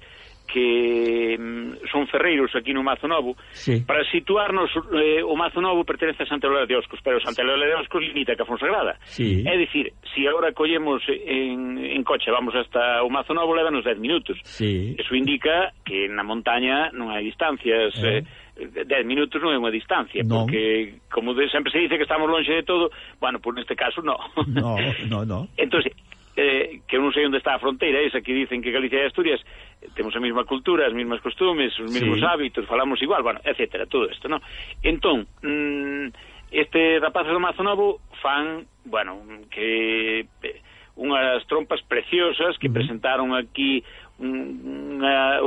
que mm, son ferreiros aquí no Mazo Novo. Sí. Para situarnos, eh, o Mazo Novo pertenece a Santa Eulalia de Oscos, pero Santa Eulalia de Oscos limita ca Fonsagrada. Sí. É dicir, se si agora collemos en, en coche, vamos hasta o Mazo Novo, levanos 10 minutos. Sí. Eso indica que na montaña non hai distancias... Eh. eh 10 minutos non é unha distancia, non. porque como de, sempre se dice que estamos lonxe de todo, bueno, por neste caso no. No, no, no. Entón, eh, que eu non sei onde está a fronteira esa que dicen que Galicia e Asturias temos a mesma cultura, as mesmas costumes, os mesmos sí. hábitos, falamos igual, bueno, etcétera, todo isto, non? Entón, mm, este rapaz do Mazo Novo fan, bueno, que eh, unhas trompas preciosas que uh -huh. presentaron aquí unha,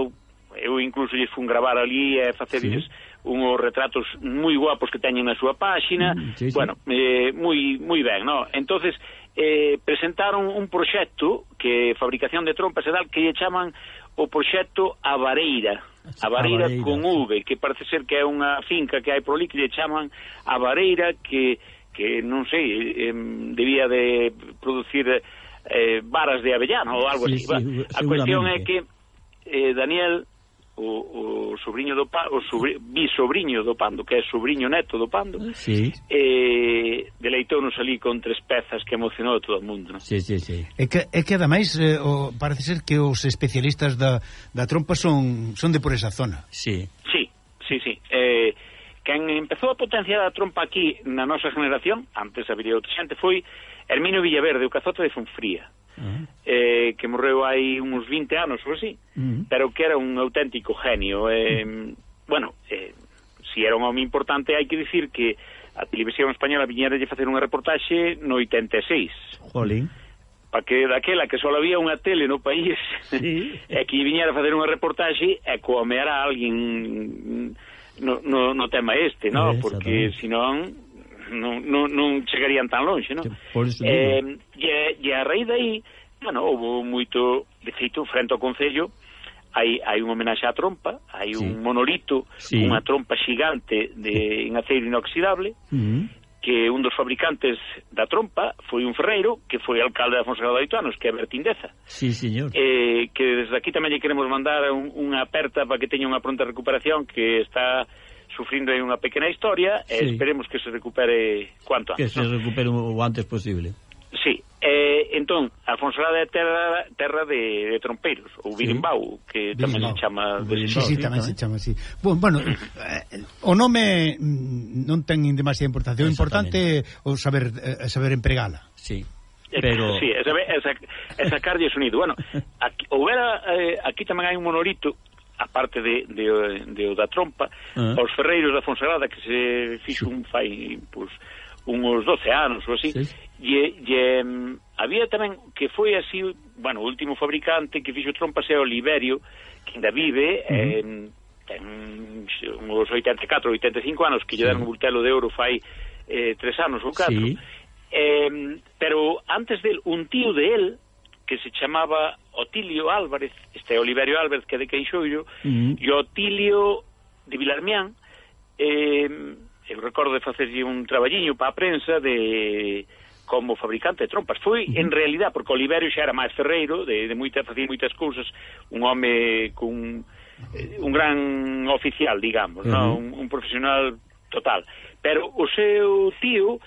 eu incluso lles fun gravar ali e facerlles sí. unhos retratos moi guapos que teñen na súa páxina, uh -huh. sí, sí. bueno, eh, moi moi ben, no? Entonces, eh, presentaron un proxecto que fabricación de trompas e tal que lle chaman o proxecto Avareira. A Vareira con V, que parece ser que é unha finca que hai por ali que lle chaman a Vareira que que non sei, eh, debía de producir eh, varas de avellano ou algo sí, así. Sí, a cuestión é que eh, Daniel o, o sobrinho do pa, o sobri, bisobriño do Pando, que é sobrinho neto do Pando, sí. Eh, deleitounos ali con tres pezas que emocionou a todo o mundo. Non? Sí, sí, sí. É que, é que ademais, eh, o, parece ser que os especialistas da, da trompa son, son de por esa zona. Sí. Sí, sí, sí. Eh, quen empezou a potenciar a trompa aquí na nosa generación, antes había outra xente, foi Hermino Villaverde, o cazote de Fonfría. -huh. eh, que morreu hai uns 20 anos ou así, uh -huh. pero que era un auténtico genio. Eh, uh -huh. Bueno, eh, si era un home importante, hai que dicir que a televisión española viñera de facer unha reportaxe no 86. Jolín. Pa que daquela que só había unha tele no país, sí. e que viñera a facer unha reportaxe e comeara alguén no, no, no tema este, no? Eh, Porque senón non, non, non chegarían tan longe, non? Por iso eh, e, e a raíz daí, bueno, houve moito, de feito, frente ao Concello, hai, hai un homenaxe á trompa, hai sí. un monolito, sí. unha trompa xigante de, en aceiro inoxidable, uh -huh que un dos fabricantes da trompa foi un ferreiro que foi alcalde da Fonseca de Aituanos, que é Bertindeza. Sí, señor. Eh, que desde aquí tamén lle queremos mandar un, unha aperta para que teña unha pronta recuperación que está sufrindo aí unha pequena historia sí. e esperemos que se recupere cuanto antes. Que se recupere o antes posible. Sí, eh, entón, Alfonsorada é terra, terra de, de trompeiros, ou Birimbau, que tamén Birimbau. se chama... Sí, sí, tamén se chama así. Bueno, bueno eh, o nome mm, non ten demasiada importancia, o importante o saber, eh, saber empregala. Sí, eh, pero... Sí, é de sonido. Bueno, aquí, houbera, eh, aquí tamén hai un monolito a parte de, de, de o da trompa, ah. uh -huh. ferreiros da Fonsagrada que se fixo un fai pues, uns 12 anos ou así, sí. e, e um, había tamén que foi así, bueno, o último fabricante que fixo trompas é o Liberio, que ainda vive, uh -huh. eh, ten uns 84, 85 anos que lle sí. dan un bultelo de ouro fai eh, tres anos ou catro. Sí. Eh, pero antes del un tío de él que se chamaba Otilio Álvarez, este é Oliverio Álvarez que é de Queixoiro, uh -huh. e Otilio de Vilarmián, eh, eu recordo de facerlle un traballiño para a prensa de como fabricante de trompas. Foi, en realidad, porque Oliverio xa era máis ferreiro, de, de moita, facía moitas cousas, un home cun eh, un gran oficial, digamos, uh -huh. non? Un, un profesional total. Pero o seu tío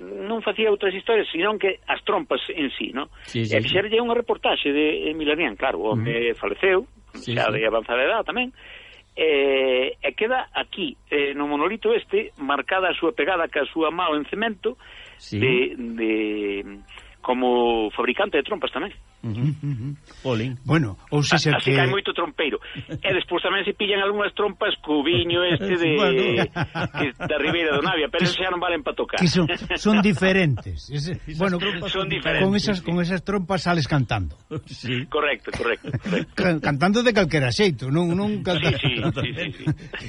non facía outras historias, senón que as trompas en sí, no? Sí, sí, e fixerlle sí. unha reportaxe de Emilianian, claro, o home uh -huh. faleceu, sí, xa sí. de avanzada edad tamén, e, e queda aquí, eh, no monolito este, marcada a súa pegada ca súa mao en cemento, sí. de, de como fabricante de trompas tamén. Uh -huh, uh -huh. Polín. Bueno, ou sexa que... Así que hai moito trompeiro. e despois tamén se pillan algunhas trompas co viño este de... bueno. que, da Ribeira do Navia, pero esas xa non valen para tocar. Que son, son diferentes. Es, bueno, son diferentes. Con esas, sí. con esas trompas sales cantando. Sí. Correcto, correcto. correcto. Cantando de calquera xeito, non... non sí, sí, sí, sí, sí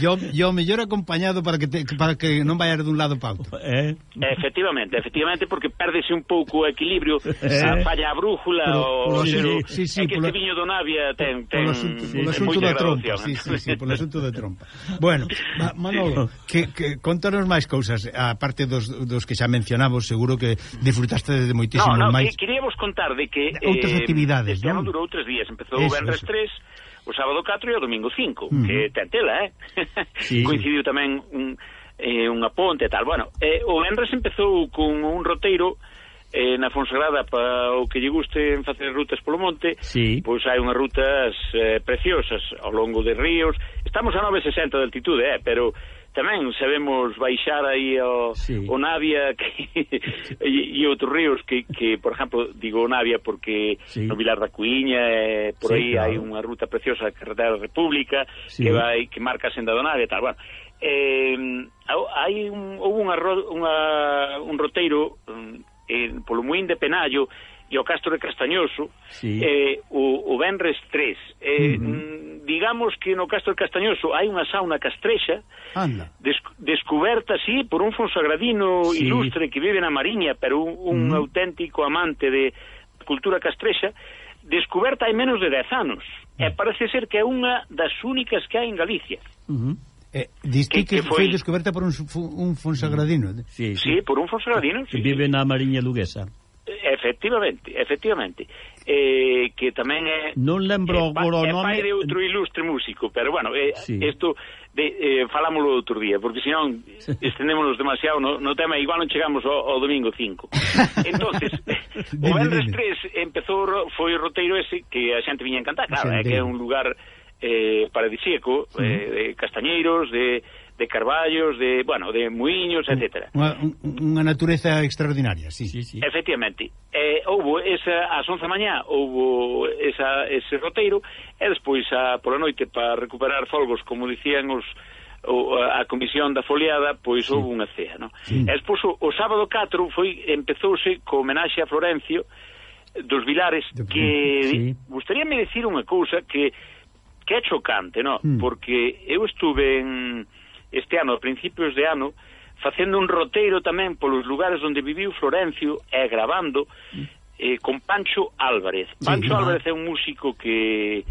yo, yo mellor acompañado para que te, para que non vayas dun lado para outro. Eh? Efectivamente, efectivamente porque perdese un pouco o equilibrio, eh? a falla a brújula polo, o sí, pero, sí, sí, é que polo, este viño do Navia ten ten polo asunto, polo asunto da trompa, sí, sí, sí, polo asunto da trompa. Bueno, Manolo, que, que contanos máis cousas, a parte dos, dos que xa mencionamos, seguro que disfrutaste de moitísimo no, no, máis. Que, queríamos contar de que outras eh, actividades, non? Durou tres días, empezou o Benres 3 o sábado 4 e o domingo 5, mm. que ten tela, eh? Sí. Coincidiu tamén un, eh, unha ponte e tal. Bueno, eh, o Lenres empezou con un roteiro eh, na Fonsagrada para o que lle guste en facer rutas polo monte, sí. pois hai unhas rutas eh, preciosas ao longo de ríos. Estamos a 960 de altitude, eh, pero tamén sabemos baixar aí o, sí. o Navia que, e, e outros ríos que, que, por exemplo, digo o Navia porque sí. no Vilar da Cuiña eh, por sí, aí claro. hai unha ruta preciosa a carretera da República sí. que vai que marca a senda do Navia e tal, bueno. Eh, hai un, houve unha, unha, un roteiro eh, polo Muín de Penallo e o Castro de Castañoso sí. eh, o, o Benres 3. Eh, uh -huh. Digamos que no Castro de Castañoso hai unha sauna castrexa Anda. Des, descoberta, sí, por un fonsagradino sí. ilustre que vive na Mariña, pero un, un uh -huh. auténtico amante de cultura castrexa, descoberta hai menos de 10 anos. Uh -huh. E parece ser que é unha das únicas que hai en Galicia. Uh -huh. Eh, diste que, que, foi... foi descoberta por un, un fonsagradino. Eh? Sí, sí. sí, por un fonsagradino, sí. Vive na Mariña Luguesa. Efectivamente, efectivamente. Eh, que tamén é Non lembro é, agora o nome. Pai de outro ilustre músico, pero bueno, eh, sí. de, eh, falámoslo outro día, porque senón estendémonos demasiado no, no tema, igual non chegamos ao, ao domingo 5. entonces o Benres 3 empezou, foi o roteiro ese que a xente viña a encantar, claro, é eh, que é un lugar eh, paradisíaco, sí. eh, de castañeiros, de de carballos, de, bueno, de muiños, etc. Unha, unha natureza extraordinaria, sí. sí, sí. Efectivamente. Eh, houbo esa, ás 11 da mañá, houbo esa, ese roteiro, e despois a, pola noite, para recuperar folgos, como dicían os o, a comisión da foliada, pois sí. houve unha cea, non? Sí. E despois o, o sábado 4 foi, empezouse co homenaxe a Florencio, dos Vilares que sí. gustaríame decir unha cousa que que é chocante, no? Mm. Porque eu estuve en este ano, a principios de ano, facendo un roteiro tamén polos lugares onde viviu Florencio e gravando eh, con Pancho Álvarez. Pancho sí, Álvarez é un músico que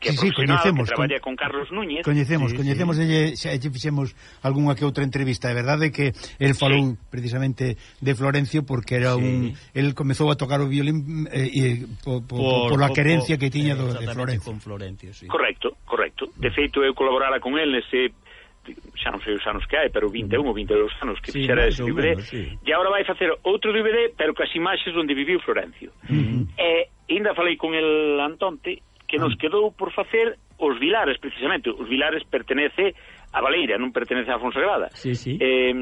que sí, sí, coñecemos, que traballa con, con Carlos Núñez. Coñecemos, sí, coñecemos, sí. Elle, xa lle fixemos algunha que outra entrevista, é verdade que el falou sí. precisamente de Florencio porque era sí. un el comezou a tocar o violín eh, eh, po, po, por, por, por a querencia po, que tiña eh, do, de Florencio. Con Florencio sí. Correcto, correcto. De feito eu colaborara con el nese xa non sei os anos que hai, pero 21 ou 22 anos que sí, fixera ese DVD, menos, sí. e agora vai facer outro DVD, pero cas imaxes onde viviu Florencio. Uh -huh. E ainda falei con el Antonte que nos quedou por facer os Vilares, precisamente. Os Vilares pertenece a Valeira, non pertenece a Fonsagrada. Sí, sí. Eh,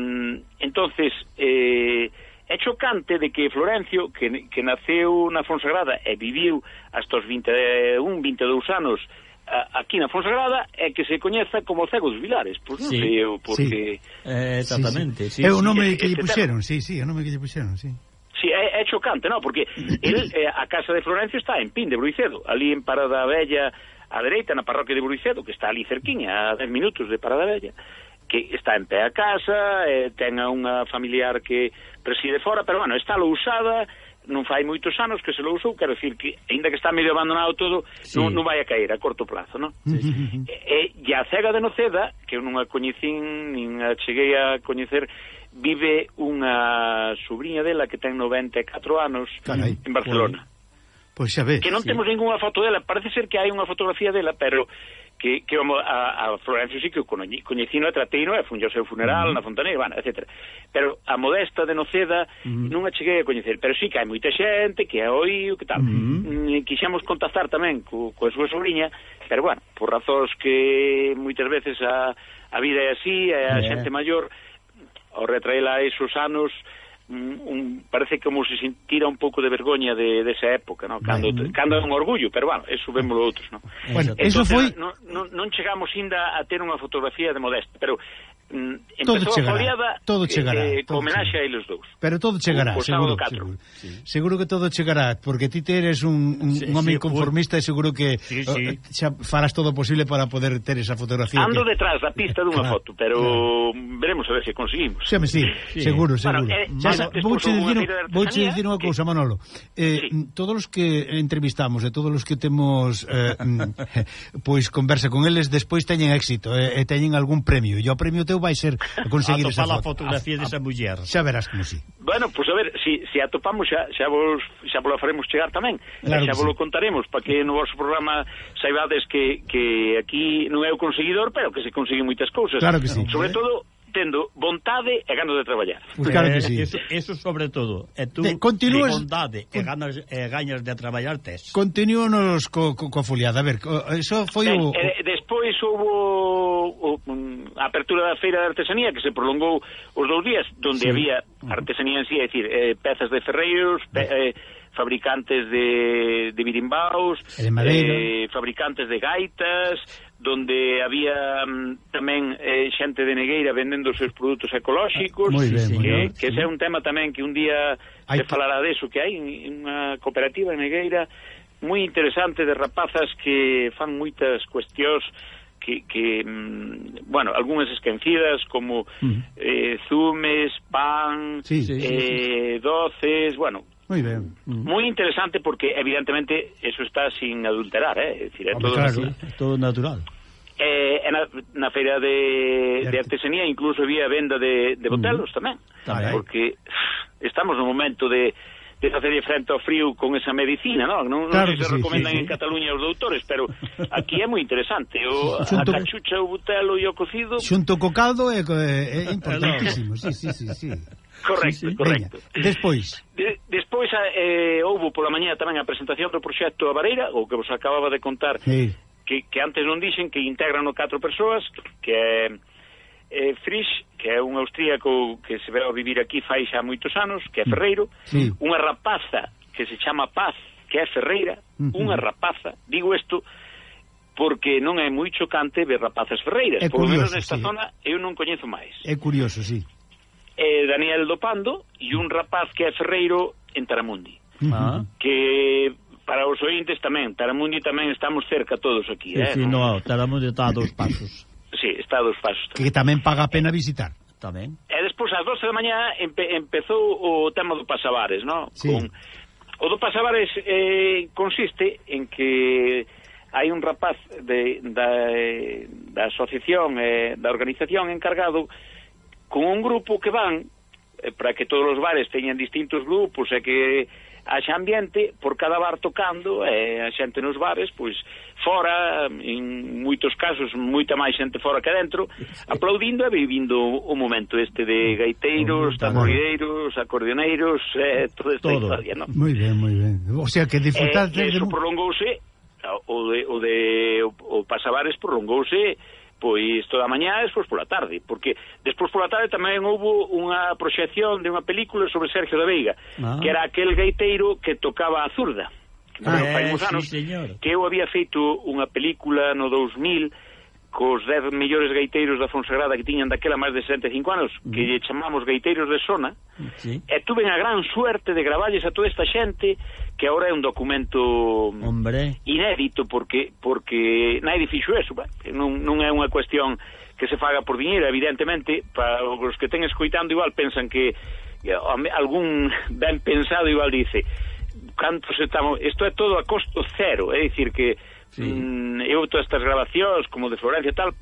entonces, eh, é chocante de que Florencio, que, que naceu na Fonsagrada e viviu hasta os 21, 22 anos aquí na Fonsagrada é que se coñeza como Cego dos Vilares, pois non sí, sei eu porque sí. Eh, exactamente, sí, sí. é o nome que lle puxeron, sí, sí, é o nome que lle puxeron, sí. Sí, é, é chocante, non? Porque el, eh, a casa de Florencio está en Pin de Bruicedo, ali en Parada Bella, a dereita na parroquia de Bruicedo, que está ali cerquiña, a 10 minutos de Parada Bella, que está en pé a casa, eh, ten a unha familiar que preside fora, pero, bueno, está lousada, usada non fai moitos anos que se lo usou, quero decir que, aínda que está medio abandonado todo, sí. non, non vai a caer a corto plazo, non? Sí, sí. E, e a cega de Noceda, que eu non a coñecín, nin a cheguei a coñecer, vive unha sobrinha dela que ten 94 anos Carai, en Barcelona. Pois, pois xa ves. Que non sí. temos ningunha foto dela, parece ser que hai unha fotografía dela, pero que, que a, a Florencio sí que o coñecino e trateino e funlle ao seu funeral uh -huh. na Fontanera, bueno, etc. Pero a Modesta de Noceda uh -huh. non a cheguei a coñecer, pero sí que hai moita xente que a oíu, que tal. Uh -huh. Mm, quixemos contactar tamén co, coa súa sobrinha, pero bueno, por razóns que moitas veces a, a vida é así, e a yeah. xente maior, ao retraela esos anos, un, parece como se sentira un pouco de vergoña de desa de época, no? cando, cando é un orgullo, pero bueno, eso vemos outros. No? Bueno, Entonces, eso foi... non, non, non chegamos ainda a ter unha fotografía de Modesto, pero mm, todo chegará, foliada, todo eh, chegará, eh, todo homenaxe a eles dous. Pero todo chegará, o, seguro, seguro, sí. seguro que todo chegará, porque ti te eres un, un, sí, un home sí, conformista por... e seguro que sí, eh, sí. xa farás todo posible para poder ter esa fotografía. Ando que... detrás da pista dunha claro, foto, pero claro. veremos a ver se conseguimos. Sí, sí, sí. seguro, seguro. Bueno, eh, Masa, vouche dicir, vouche dicir unha cousa. Manolo. Eh, sí. todos os que entrevistamos e todos os que temos eh, pois conversa con eles despois teñen éxito eh, e eh, teñen algún premio. Yo o premio teu teu vai ser conseguir esa foto. fotografía ah, desa ah, muller. Xa verás como si. Bueno, pois pues a ver, si, si atopamos xa, xa, vos, xa vos faremos chegar tamén. Eh, claro xa vos sí. lo contaremos, para que no vosso programa saibades que, que aquí non é o conseguidor, pero que se consigue moitas cousas. Claro que sí. Sobre todo, tendo vontade e ganas de traballar. Pues claro que sí. Eh, eso, eso sobre todo. E tú, te, continúas... vontade e ganas, e ganas de traballar, tes. Continúanos co, co, co foliada. A ver, eso foi ben, o... Eh, de, de, despois houve o, a apertura da Feira de Artesanía, que se prolongou os dous días, donde sí. había artesanía en sí, é dicir, eh, pezas de ferreiros, pe, eh, fabricantes de, de birimbaos, de eh, fabricantes de gaitas, donde había mm, tamén eh, xente de Negueira vendendo os seus produtos ecolóxicos, ah, ben, que, bien, que, que sí. é un tema tamén que un día hai se falará deso, que hai unha cooperativa en Negueira moi interesante de rapazas que fan moitas cuestións que, que mm, bueno, algunhas esquecidas como uh -huh. eh, zumes, pan, sí, sí, eh, sí, sí. doces, bueno, Moi ben. Mm. Moi interesante porque evidentemente eso está sin adulterar, eh, é dicir, é todo, claro, natural. Eh? todo natural. Eh, na, na feira de, de, de artesanía incluso había venda de, de botelos mm. tamén, porque estamos no momento de de facerlle frente ao frío con esa medicina, non? Non, claro non sei se sí, recomendan sí, sí. en Cataluña os doutores, pero aquí é moi interesante. O, xunto, a cachucha, o butelo e o cocido... Xunto co caldo é, é importantísimo, sí, sí, sí, sí. Correcto, sí, sí. correcto. Despois. De, despois eh, eh houve pola mañá tamén a presentación do proxecto a Vareira, o que vos acababa de contar, sí. que, que antes non dixen que integran o catro persoas, que... Eh, eh, Frisch, que é un austríaco que se veu a vivir aquí fai xa moitos anos, que é mm. ferreiro, sí. unha rapaza que se chama Paz, que é ferreira, uh -huh. unha rapaza, digo isto porque non é moi chocante ver rapazas ferreiras, é por menos nesta sí. zona eu non coñezo máis. É curioso, sí. Eh, Daniel Dopando e un rapaz que é ferreiro en Taramundi. Uh -huh. Que para os ointes tamén, Taramundi tamén estamos cerca todos aquí, sí, eh. Sí, no, Taramundi está a dos pasos. sí, está a dous pasos. Que tamén paga a pena visitar. Tamén. E despois, ás 12 da mañá, empe, empezou o tema do Pasavares, non? Sí. Con, o do Pasavares eh, consiste en que hai un rapaz de, da, da asociación, eh, da organización encargado con un grupo que van eh, para que todos os bares teñan distintos grupos e que haxa ambiente por cada bar tocando e eh, a xente nos bares, pois fora, en moitos casos moita máis xente fora que dentro aplaudindo e vivindo o momento este de gaiteiros, tamborideiros acordeoneiros, eh, toda esta Todo. historia ¿no? moi ben, moi ben o sea que disfrutar eh, e de... prolongouse o de, o de o, o pasabares prolongouse pois toda a mañá e despois pola tarde, porque despois pola tarde tamén houve unha proxección de unha película sobre Sergio da Veiga, ah. que era aquel gaiteiro que tocaba a zurda. Que ah, eh, anos, sí, señor. que eu había feito unha película no 2000 cos 10 mellores gaiteiros da Fonsagrada que tiñan daquela máis de 65 anos, que lle chamamos gaiteiros de zona, sí. e tuve a gran suerte de gravalles a toda esta xente que agora é un documento Hombre. inédito porque porque nadie fixo eso, non, non é unha cuestión que se faga por diñeiro, evidentemente, para os que ten escoitando igual pensan que algún ben pensado igual dice cantos estamos, isto é todo a costo cero, é dicir que sí. mm, eu todas estas grabacións como de Florencia tal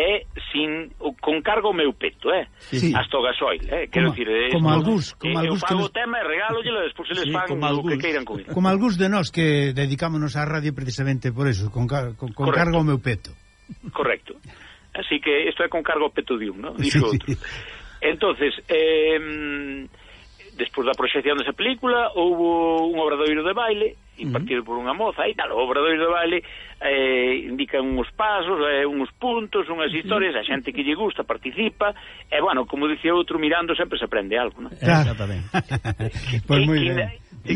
é sin con cargo meu peto, eh? Sí. Hasta o gasoil, eh? Quero dicir, eh, como algúns, eh, como eh, algúns que nos... o tema e regálollelo, despois eles sí, pagan o que queiran con Como algúns de nós que dedicámonos á radio precisamente por eso, con, car con, con Correcto. cargo ao meu peto. Correcto. Así que isto é con cargo ao peto de un, ¿no? Dixo sí. outro. Entonces, eh despois da proxección desa película houve un obradoiro de baile impartido uh -huh. por unha moza e tal, o obradoiro de baile eh, indican uns pasos, eh, uns puntos, unhas historias, a xente que lle gusta participa, e bueno, como dicía outro, mirando sempre se aprende algo, non? Claro, tamén. pois moi ben.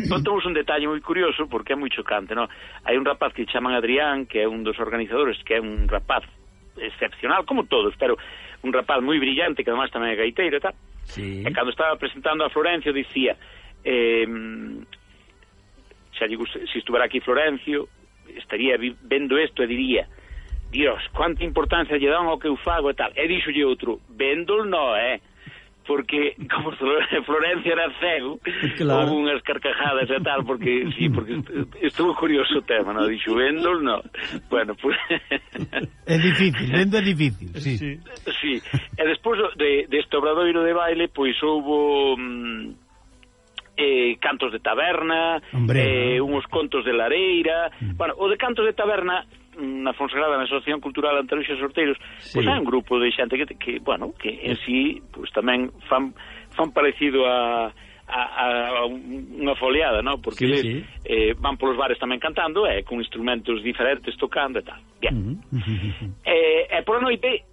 Contamos un detalle moi curioso porque é moi chocante, non? Hai un rapaz que chaman Adrián, que é un dos organizadores, que é un rapaz excepcional, como todos, pero un rapaz moi brillante, que además tamén é gaiteiro e tal, sí. e cando estaba presentando a Florencio dicía eh, xa digo, se estuvera aquí Florencio estaría vendo isto e diría Dios, quanta importancia lle dan ao que eu fago e tal. E dixolle outro, vendol no, eh? porque como Florencia era cego, claro. houve unhas carcajadas e tal, porque sí, porque estuvo curioso o tema, non? Dixo, vendo, no. Bueno, pues... é difícil, vendo é difícil, sí. Sí, sí. e despois de, deste obradoiro de baile, pois houve... Mmm, eh, cantos de taberna, Hombre, eh, ah. no. uns contos de lareira... Mm. Bueno, o de cantos de taberna na Fonsagrada, na Asociación Cultural Antaruxa Sorteiros, pois sí. pois hai un grupo de xente que, que bueno, que en sí, pois tamén fan, fan parecido a, a, a unha foliada, non? Porque sí, les, sí. Eh, van polos bares tamén cantando, eh, con instrumentos diferentes tocando e tal. Bien. e eh, e eh, por a noite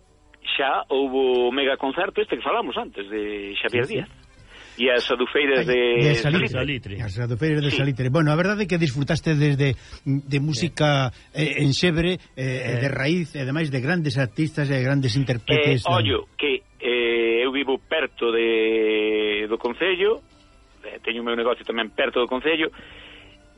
xa houbo o mega concerto este que falamos antes de Xavier sí, Díaz. Sí e as adufeiras de, de Salitre. Salitre. As adufeiras de sí. Salitre. Bueno, a verdade é que disfrutaste desde de música eh, en xebre, eh, eh. de raíz, e ademais de grandes artistas e grandes intérpretes. Eh, eh. ollo, que eh, eu vivo perto de, do Concello, eh, teño o meu negocio tamén perto do Concello,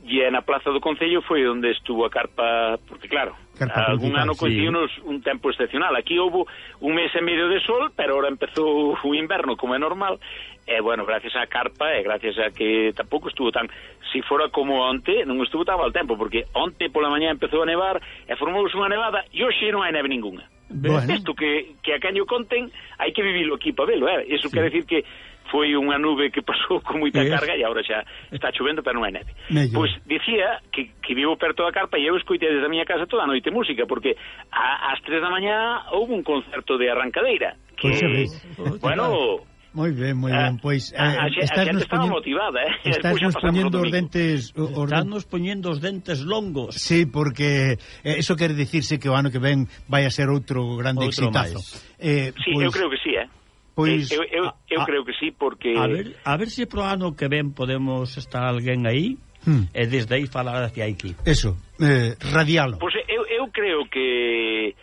E na Plaza do Concello foi onde estuvo a carpa, porque claro, carpa algún ano coincidiunos sí. un tempo excepcional. Aquí houve un mes e medio de sol, pero ahora empezou o inverno, como é normal, e bueno, gracias á carpa e gracias a que tampouco estuvo tan... Si fora como onte, non estuvo tan mal tempo, porque onte pola mañá empezou a nevar e formouse unha nevada e hoxe non hai neve ninguna. Bueno. Isto que, que a caño conten, hai que vivilo aquí para velo, eh? Eso sí. quer decir que foi unha nube que pasou con moita é. carga e agora xa está chovendo, pero non hai neve. Mello. Pois dicía que, que vivo perto da carpa e eu escoitei desde a miña casa toda a noite música, porque a, ás tres da mañá houve un concerto de arrancadeira. Que, pois pues pois, bueno... Moi ben, moi ben, pois ah, a, estás nos poñendo motivada, eh. Estás pois nos poñendo os dentes, os estás nos poñendo os dentes longos. Sí, porque eh, eso quere dicirse que o ano que ven vai a ser outro grande outro exitazo. Máis. Eh, sí, pois, eu creo que sí, eh. Pois eh, eu, eu, eu a, creo que sí porque A ver, a ver se pro ano que ven podemos estar alguén aí hmm. e desde aí falar hacia aquí. Eso, eh radialo. Pois pues eu eu creo que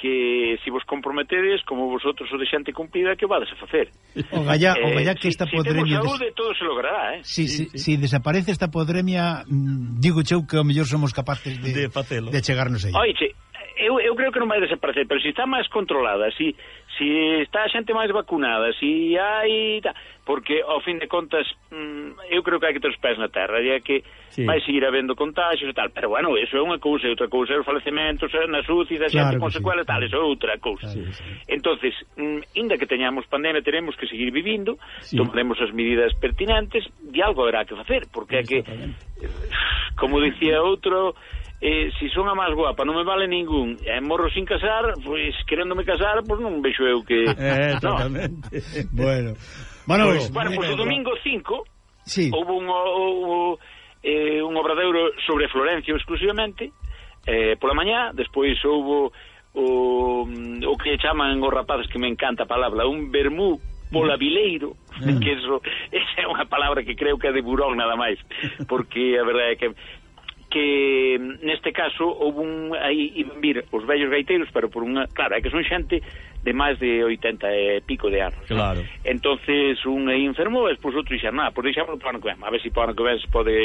que se si vos comprometedes como vosotros o de xente cumprida que vades a facer. O gallá, eh, o gallá que esta si, podremia... Si saúde, todo se logrará, eh? Si, sí, si, sí, si desaparece esta podremia, mm, digo cheu que o mellor somos capaces de, de, facelo. de chegarnos aí. Oiche, eu, eu creo que non vai desaparecer, pero se si está máis controlada, si, si está a xente máis vacunada, si hai... Porque, ao fin de contas, mm, eu creo que hai que ter os pés na terra, e é que sí. vai seguir habendo contagios e tal, pero, bueno, eso é unha cousa, e outra cousa é os falecementos nas UCI, da xente claro con secuelas sí. tal, eso é outra cousa. Claro, sí. entonces mm, inda que teñamos pandemia, teremos que seguir vivindo, sí. tomaremos as medidas pertinentes, e algo haberá que facer, porque é que, como dicía outro eh, si son a máis guapa, non me vale ningún e eh, morro sin casar, pois queréndome casar pois non vexo eu que eh, no. bueno pois, bueno, pois, pues, bueno, pois pues, o domingo 5 sí. houve un, houve, eh, un obradouro sobre Florencio exclusivamente eh, pola mañá, despois houve o, o que chaman os rapaces que me encanta a palabra, un vermú polabileiro, mm. que eso, esa é unha palabra que creo que é de burón nada máis, porque a verdade é que que mm, neste caso houve un aí iban vir os vellos gaiteiros, pero por unha, claro, é que son xente de máis de 80 e pico de anos. Claro. Entonces un aí enfermou, e despois outro dixer, nada, ah, pois deixámoslo para o ano que ven, a ver se si para o ano que ven se pode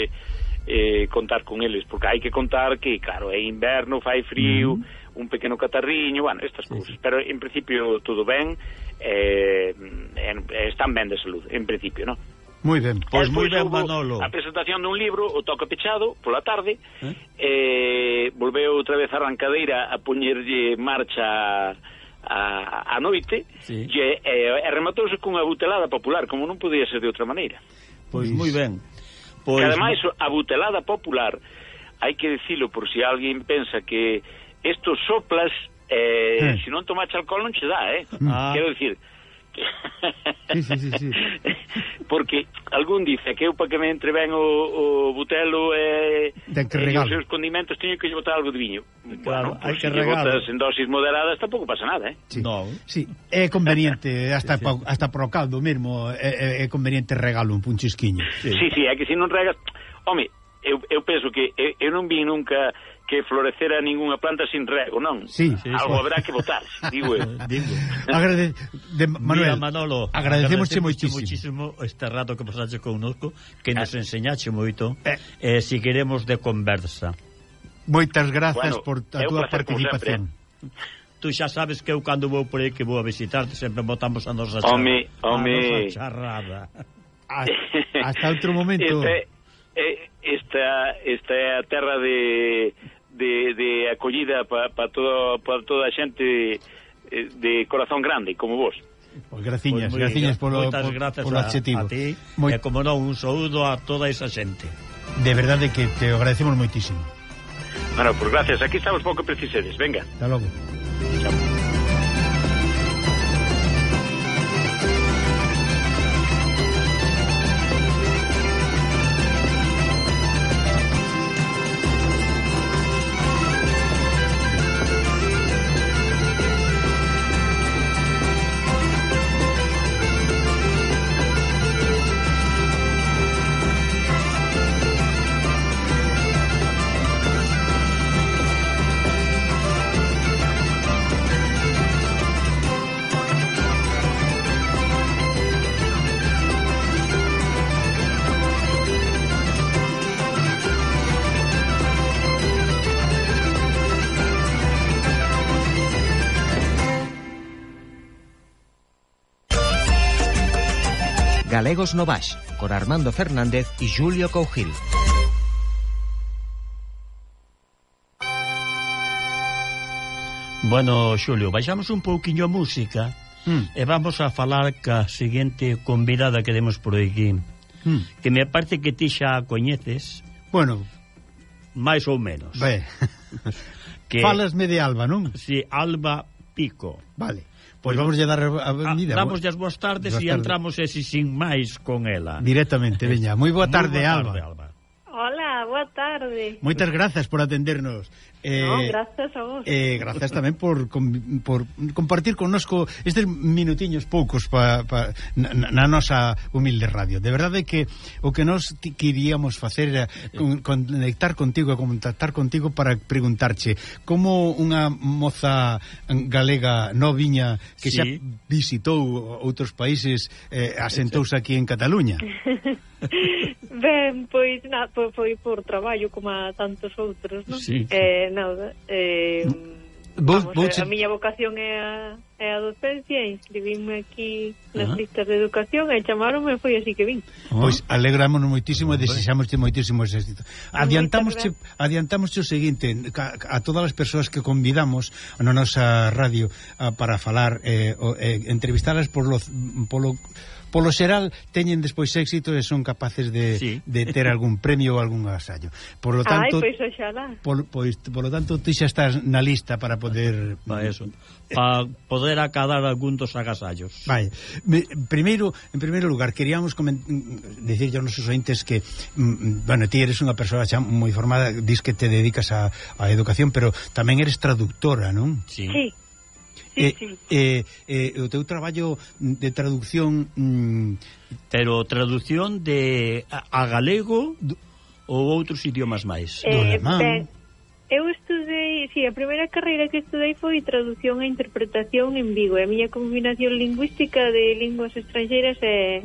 eh, contar con eles, porque hai que contar que, claro, é inverno, fai frío, un pequeno catarriño, bueno, estas sí, cousas, sí. pero en principio todo ben, eh, en, están ben de salud, en principio, non? Moi ben. Pois moi ben, Manolo. A presentación dun libro, o toque pechado, pola tarde, eh? eh volveu outra vez a arrancadeira a poñerlle marcha a, a noite, sí. e, e, e rematouse cunha butelada popular, como non podía ser de outra maneira. Pois moi ben. Pois... Que ademais, a butelada popular, hai que dicilo por si alguén pensa que estos soplas, eh, eh. se si non tomache alcohol non che dá, eh? Ah. Quero dicir, sí, sí, sí, sí. Porque algún dice que eu para que me entre ben o, o butelo e, Ten que e os seus condimentos teño que botar algo de viño. Claro, bueno, hai pues, que regalo. botas en dosis moderadas tampouco pasa nada, eh? Sí. No. sí. É conveniente, hasta sí, sí. Pa, hasta pro caldo mesmo, é, é conveniente regalo un punchisquiño. Sí, sí, sí é que se non regas... Home, eu, eu penso que eu, eu non vi nunca que florecera ningunha planta sin rego, non? Sí, sí, Algo sí. habrá que votar, digo eu. Agrade... De Manuel, Mira, Manolo, agradecemosche moitísimo. moitísimo este rato que pasaste connosco, que nos ah. enseñaste moito, eh, eh si queremos de conversa. Moitas grazas bueno, por a túa participación. Sempre, eh? tú xa sabes que eu cando vou por aí que vou a visitarte sempre botamos a nosa charra, home, home. A nosa charrada. Hasta outro momento. Este, esta, esta é a terra de de, de acollida para pa todo, pa toda a xente de, de corazón grande, como vos. Pois graciñas, pois graciñas polo, por, grazas polo adxetivo. A, a ti, Moi... e como non, un saúdo a toda esa xente. De verdade que te agradecemos moitísimo. Bueno, pois pues gracias. Aquí estamos pouco precisedes. Venga. Hasta logo. Chao. Galegos no Baix, con Armando Fernández y Julio Cougil. Bueno, Xulio, baixamos un pouquiño a música mm. e vamos a falar ca seguinte convidada que demos por aquí. Mm. Que me parece que ti xa coñeces. Bueno. Máis ou menos. Ben. que... Falasme de Alba, non? Si, Alba Pico. Vale. Pois vamos a dar a ah, benvida. Damos as boas tardes e entramos ese sin máis con ela. Directamente, veña. Moi boa tarde, Moi boa tarde Alba. Alba. Hola, boa tarde. Moitas grazas por atendernos. Eh, no, grazas a vos. Eh, grazas tamén por, com, por compartir connosco estes minutiños poucos pa, pa, na, na nosa humilde radio. De verdade que o que nós queríamos facer era con, conectar contigo e contactar contigo para preguntarche como unha moza galega noviña que sí. xa visitou outros países eh, asentouse aquí en Cataluña. Ben, pois, na, po, foi por traballo como a tantos outros, non? Sí, sí. Eh, nada, eh, vamos, vos... Eh, a miña vocación é a, é a docencia, inscribíme aquí nas ah. listas de educación e chamaronme e foi así que vin. Pois alegrámonos moitísimo e desexámosche moitísimos éxito. Adiantámosche, adiantámosche o seguinte, a, a todas as persoas que convidamos na nosa radio a, para falar, eh, o, eh, entrevistalas por lo, polo polo xeral teñen despois éxito e son capaces de, sí. de ter algún premio ou algún asallo Por lo tanto, Ai, pois oxalá. Por, pois, por lo tanto, ti xa estás na lista para poder para eso, para poder acadar algún dos agasallos. Vai. Me, primeiro, en primeiro lugar, queríamos dicirlle aos nosos ointes que mm, mm, bueno, ti eres unha persoa xa moi formada, dis que te dedicas a, a educación, pero tamén eres traductora, non? Sí. sí sí, eh, sí. Eh, eh, o teu traballo de traducción... Mm, Pero traducción de a, a galego ou outros idiomas máis? Eh, Do alemán... Ben, Eu estudei, si, sí, a primeira carreira que estudei foi traducción e interpretación en Vigo, e a miña combinación lingüística de linguas estranxeiras é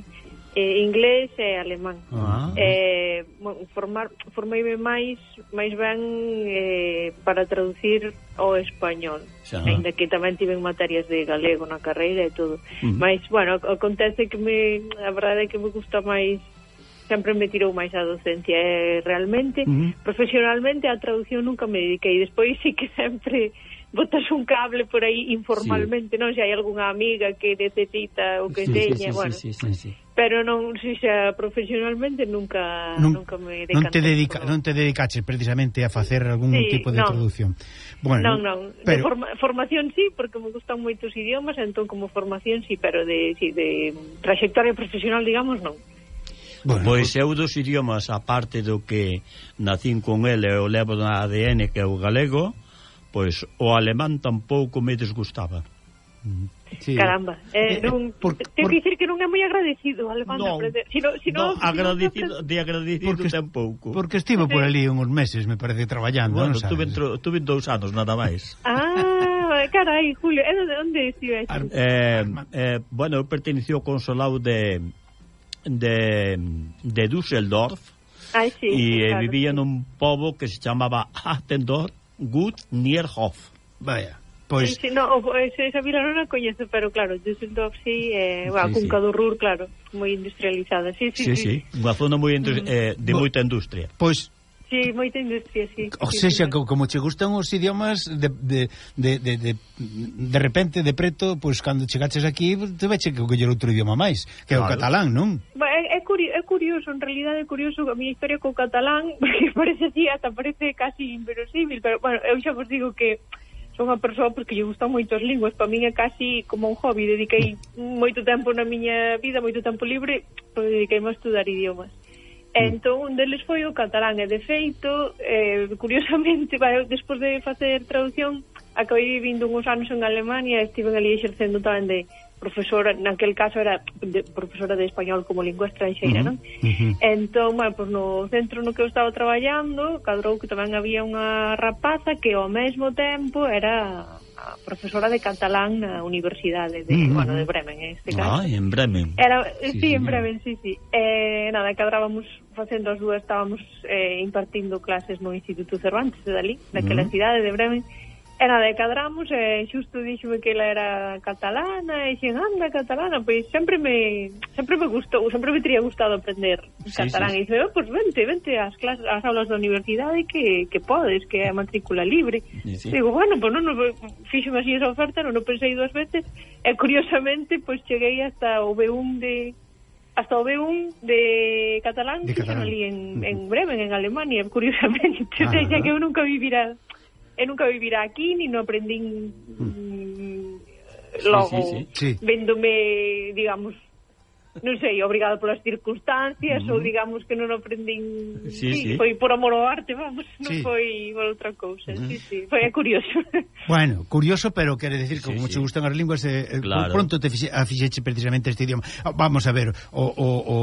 eh, inglés e alemán. Ah. Eh, formar, formeime máis máis ben eh, para traducir ao español. Xa. Ainda que tamén tiven materias de galego na carreira e todo. Uh -huh. Mas, bueno, acontece que me, a verdade é que me gusta máis sempre me tirou máis a docencia e realmente, uh -huh. profesionalmente a traducción nunca me dediquei, despois sí que sempre botas un cable por aí informalmente, sí. non? Se hai algunha amiga que necesita o que sí, teña, sí, sí, bueno. Sí, sí, sí, sí pero non si xa profesionalmente nunca non, nunca me non te dedica, non te dedicaches precisamente a facer algún sí, tipo de non. traducción. Bueno, non, non. Pero... De forma, formación sí, porque me gustan moitos idiomas, entón como formación sí, pero de sí, de trayectoria profesional, digamos, non. Bueno, pois eu dos idiomas, aparte do que nacín con ele, e o levo na ADN que é o galego, pois o alemán tampouco me desgustaba. Sí. Caramba, eh, non, eh, eh por, tengo por... que dicir que non é moi agradecido, Alejandro, non, si no, si no, no, agradecido, de agradecido porque, tampouco. Porque estive por ali uns meses, me parece, traballando, bueno, non sabes? Tuve, tuve dous anos, nada máis. Ah, carai, Julio, é onde, onde estive? Ar, eh, eh, eh, bueno, eu pertenecí ao consolado de, de, de Düsseldorf, Ai, sí, e sí, claro, vivía nun pobo que se chamaba Attendorf Gut Nierhof. Vaya. Pois... Sí, no, esa vila non a coñezo, pero claro, Düsseldorf sí, eh, bah, sí, cunca sí. do Ruhr, claro, moi industrializada. Sí, sí, sí, sí. sí. unha zona moi indus... mm. eh, de moita industria. Pois Sí, moita industria, sí. O sí, sexa, sí, como che gustan os idiomas de, de, de, de, de, de repente, de preto, pois pues, cando chegaches aquí, te veche que coller outro idioma máis, que claro. é o catalán, non? É, é, curi é curioso, en realidad é curioso a miña historia co catalán, porque parece así, hasta parece casi inverosímil, pero, bueno, eu xa vos digo que Son unha persoa porque lle gustan moitas linguas, para min é casi como un hobby, dediquei moito tempo na miña vida, moito tempo libre, pois dediqueime a estudar idiomas. Mm. Entón un deles foi o catalán, e de feito, eh, curiosamente, vai, despois de facer traducción, acabei vivindo uns anos en Alemania e estive ali exercendo tamén de profesora, naquel caso era de, profesora de español como lingua estranxeira, uh -huh. non? Uh -huh. Entón, bueno, pues no centro no que eu estaba traballando, cadrou que tamén había unha rapaza que ao mesmo tempo era profesora de catalán na Universidade de, mm, bueno, de Bremen, en este caso. Ah, en Bremen. Era, sí, sí señor. en Bremen, sí, sí. Eh, nada, cadrábamos facendo as dúas, estábamos eh, impartindo clases no Instituto Cervantes de Dalí, daquela mm. cidade de Bremen, era de Cadramos e xusto díxome que ela era catalana e xen anda catalana, pois sempre me sempre me gustou, sempre me teria gustado aprender sí, catalán sí, e dixo, oh, pois vente, vente ás clases, ás aulas da universidade que, que podes, que é a matrícula libre. Sí, sí. Digo, bueno, pois non, non fíxome así esa oferta, non o pensei dúas veces e curiosamente pois cheguei hasta o B1 de hasta o B1 de catalán, de catalán. ali en, en Bremen, en Alemania, curiosamente, ah, o que eu nunca vivira eu nunca vivira aquí, ni no aprendín mm. logo sí, sí, sí. vendome, digamos, non sei, obrigado polas circunstancias mm. ou digamos que non aprendín sí, sí, sí. foi por amor ao arte, vamos non sí. foi por outra cousa mm. sí, sí, foi curioso bueno, curioso, pero quere decir que sí, como sí. gustan as linguas eh, claro. pronto te fixe, fixe precisamente este idioma ah, vamos a ver o, o, o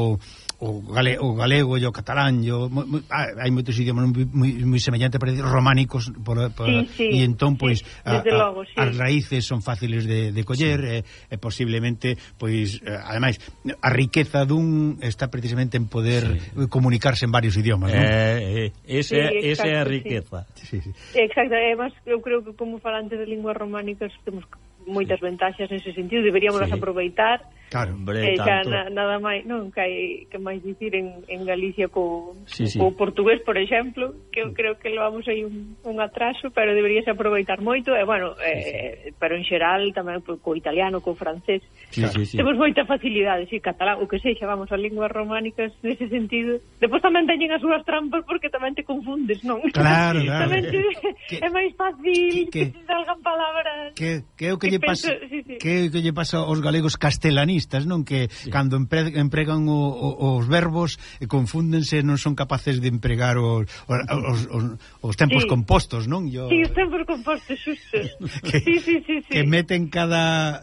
o, gale, o galego e o catalán e mo, mo, ah, hai moitos idiomas moi, moi, moi semellantes para románicos por, por, sí, sí, e entón pois sí, a, a, logo, sí. as raíces son fáciles de, de coller sí. e, e posiblemente pois eh, ademais a riqueza dun está precisamente en poder sí. comunicarse en varios idiomas, eh, non? Eh, ese, sí, exacto, esa é a riqueza. Sí. Sí, sí. Exacto, además eu creo que como falantes de linguas románicas temos moitas sí. ventaxas nese sentido, deberíamos sí. aproveitar Claro. Hombre, eh, tanto. Na, nada máis, non, que hai que máis dicir en, en Galicia co, sí, sí. co portugués, por exemplo, que eu creo que levamos aí un, un atraso, pero deberíase aproveitar moito, e, eh, bueno, eh, sí, sí. pero en xeral tamén co, co italiano, co francés, sí, claro. sí, sí. temos moita facilidade, si catalán, o que sexa, vamos, as linguas románicas nese sentido. Depois tamén teñen as súas trampas porque tamén te confundes, non? Claro, claro. tamén te, que, é máis fácil que, que, que te salgan palabras. Que, que é o que, que lle pasa, sí, sí. que, que lle pasa aos galegos castelaninos eufemistas, non? Que sí. cando empre, empregan o, o, os verbos e confúndense, non son capaces de empregar os, os, os, os tempos sí. compostos, non? Yo... Sí, os tempos compostos, xustos. que, sí, sí, sí, sí. que meten cada